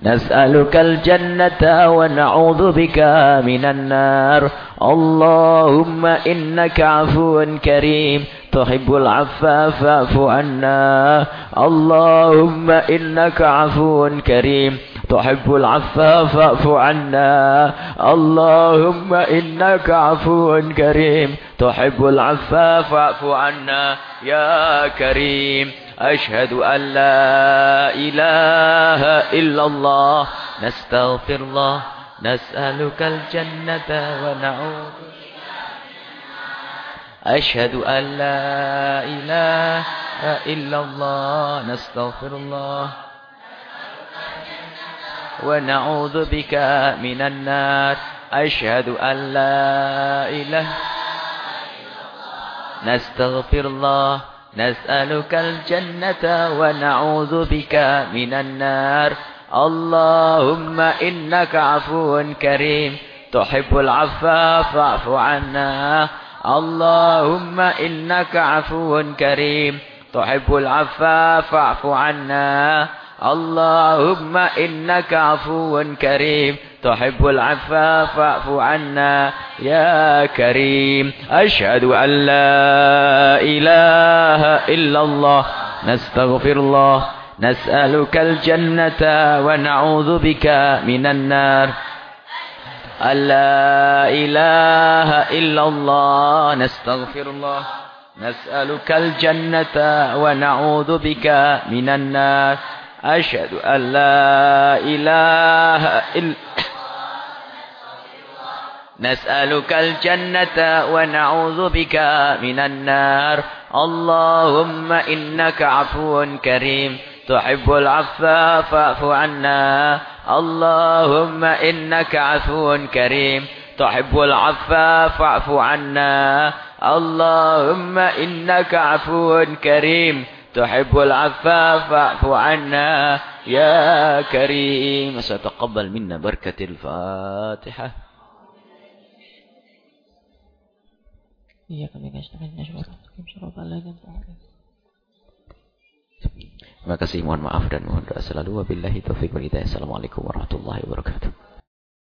نسألك الجنة ونعوذ بك من النار. اللهم إنك عفو كريم. تحب العفا فاعف عنا. اللهم إنك عفو كريم. تحب العفا فاعف عنا. اللهم إنك عفو كريم. تحب العفا فاعف عنا يا كريم. أشهد أن لا إله إلا الله. نستغفر الله. نسألك الجنة ونعوذ أشهد أن لا إله إلا الله. نستغفر الله. ونعوذ بك من النار. أشهد أن لا إله نستغفر الله. نسألك الجنة ونعوذ بك من النار. اللهم إنك عفو كريم. تحب العفا فاعف عنا. اللهم إنك عفو كريم. تحب العفا فاعف عنا. اللهم إنك عفو كريم. تحب العفا فاعف عنا يا كريم. أشهد أن لا إله إلا الله. نستغفر الله. نسألك الجنة ونعوذ بك من النار. لا إله إلا الله. نستغفر الله. نسألك الجنة ونعوذ بك من النار. أشهد أن لا إله إلا نسألك الجنة ونعوذ بك من النار. اللهم إنك عفو كريم. تحب العفا فاعف عنا. اللهم إنك عفو كريم. تحب العفا فاعف عنا. اللهم إنك عفو كريم. تحب العفا فاعف عنا. يا كريم. ستقبل منا بركة الفاتحة. إياك نستعين نشكرك صراط الذين Terima kasih, mohon maaf dan mohon doa selalu. Wabillahi taufiq wal hidayah. Assalamualaikum warahmatullahi wabarakatuh.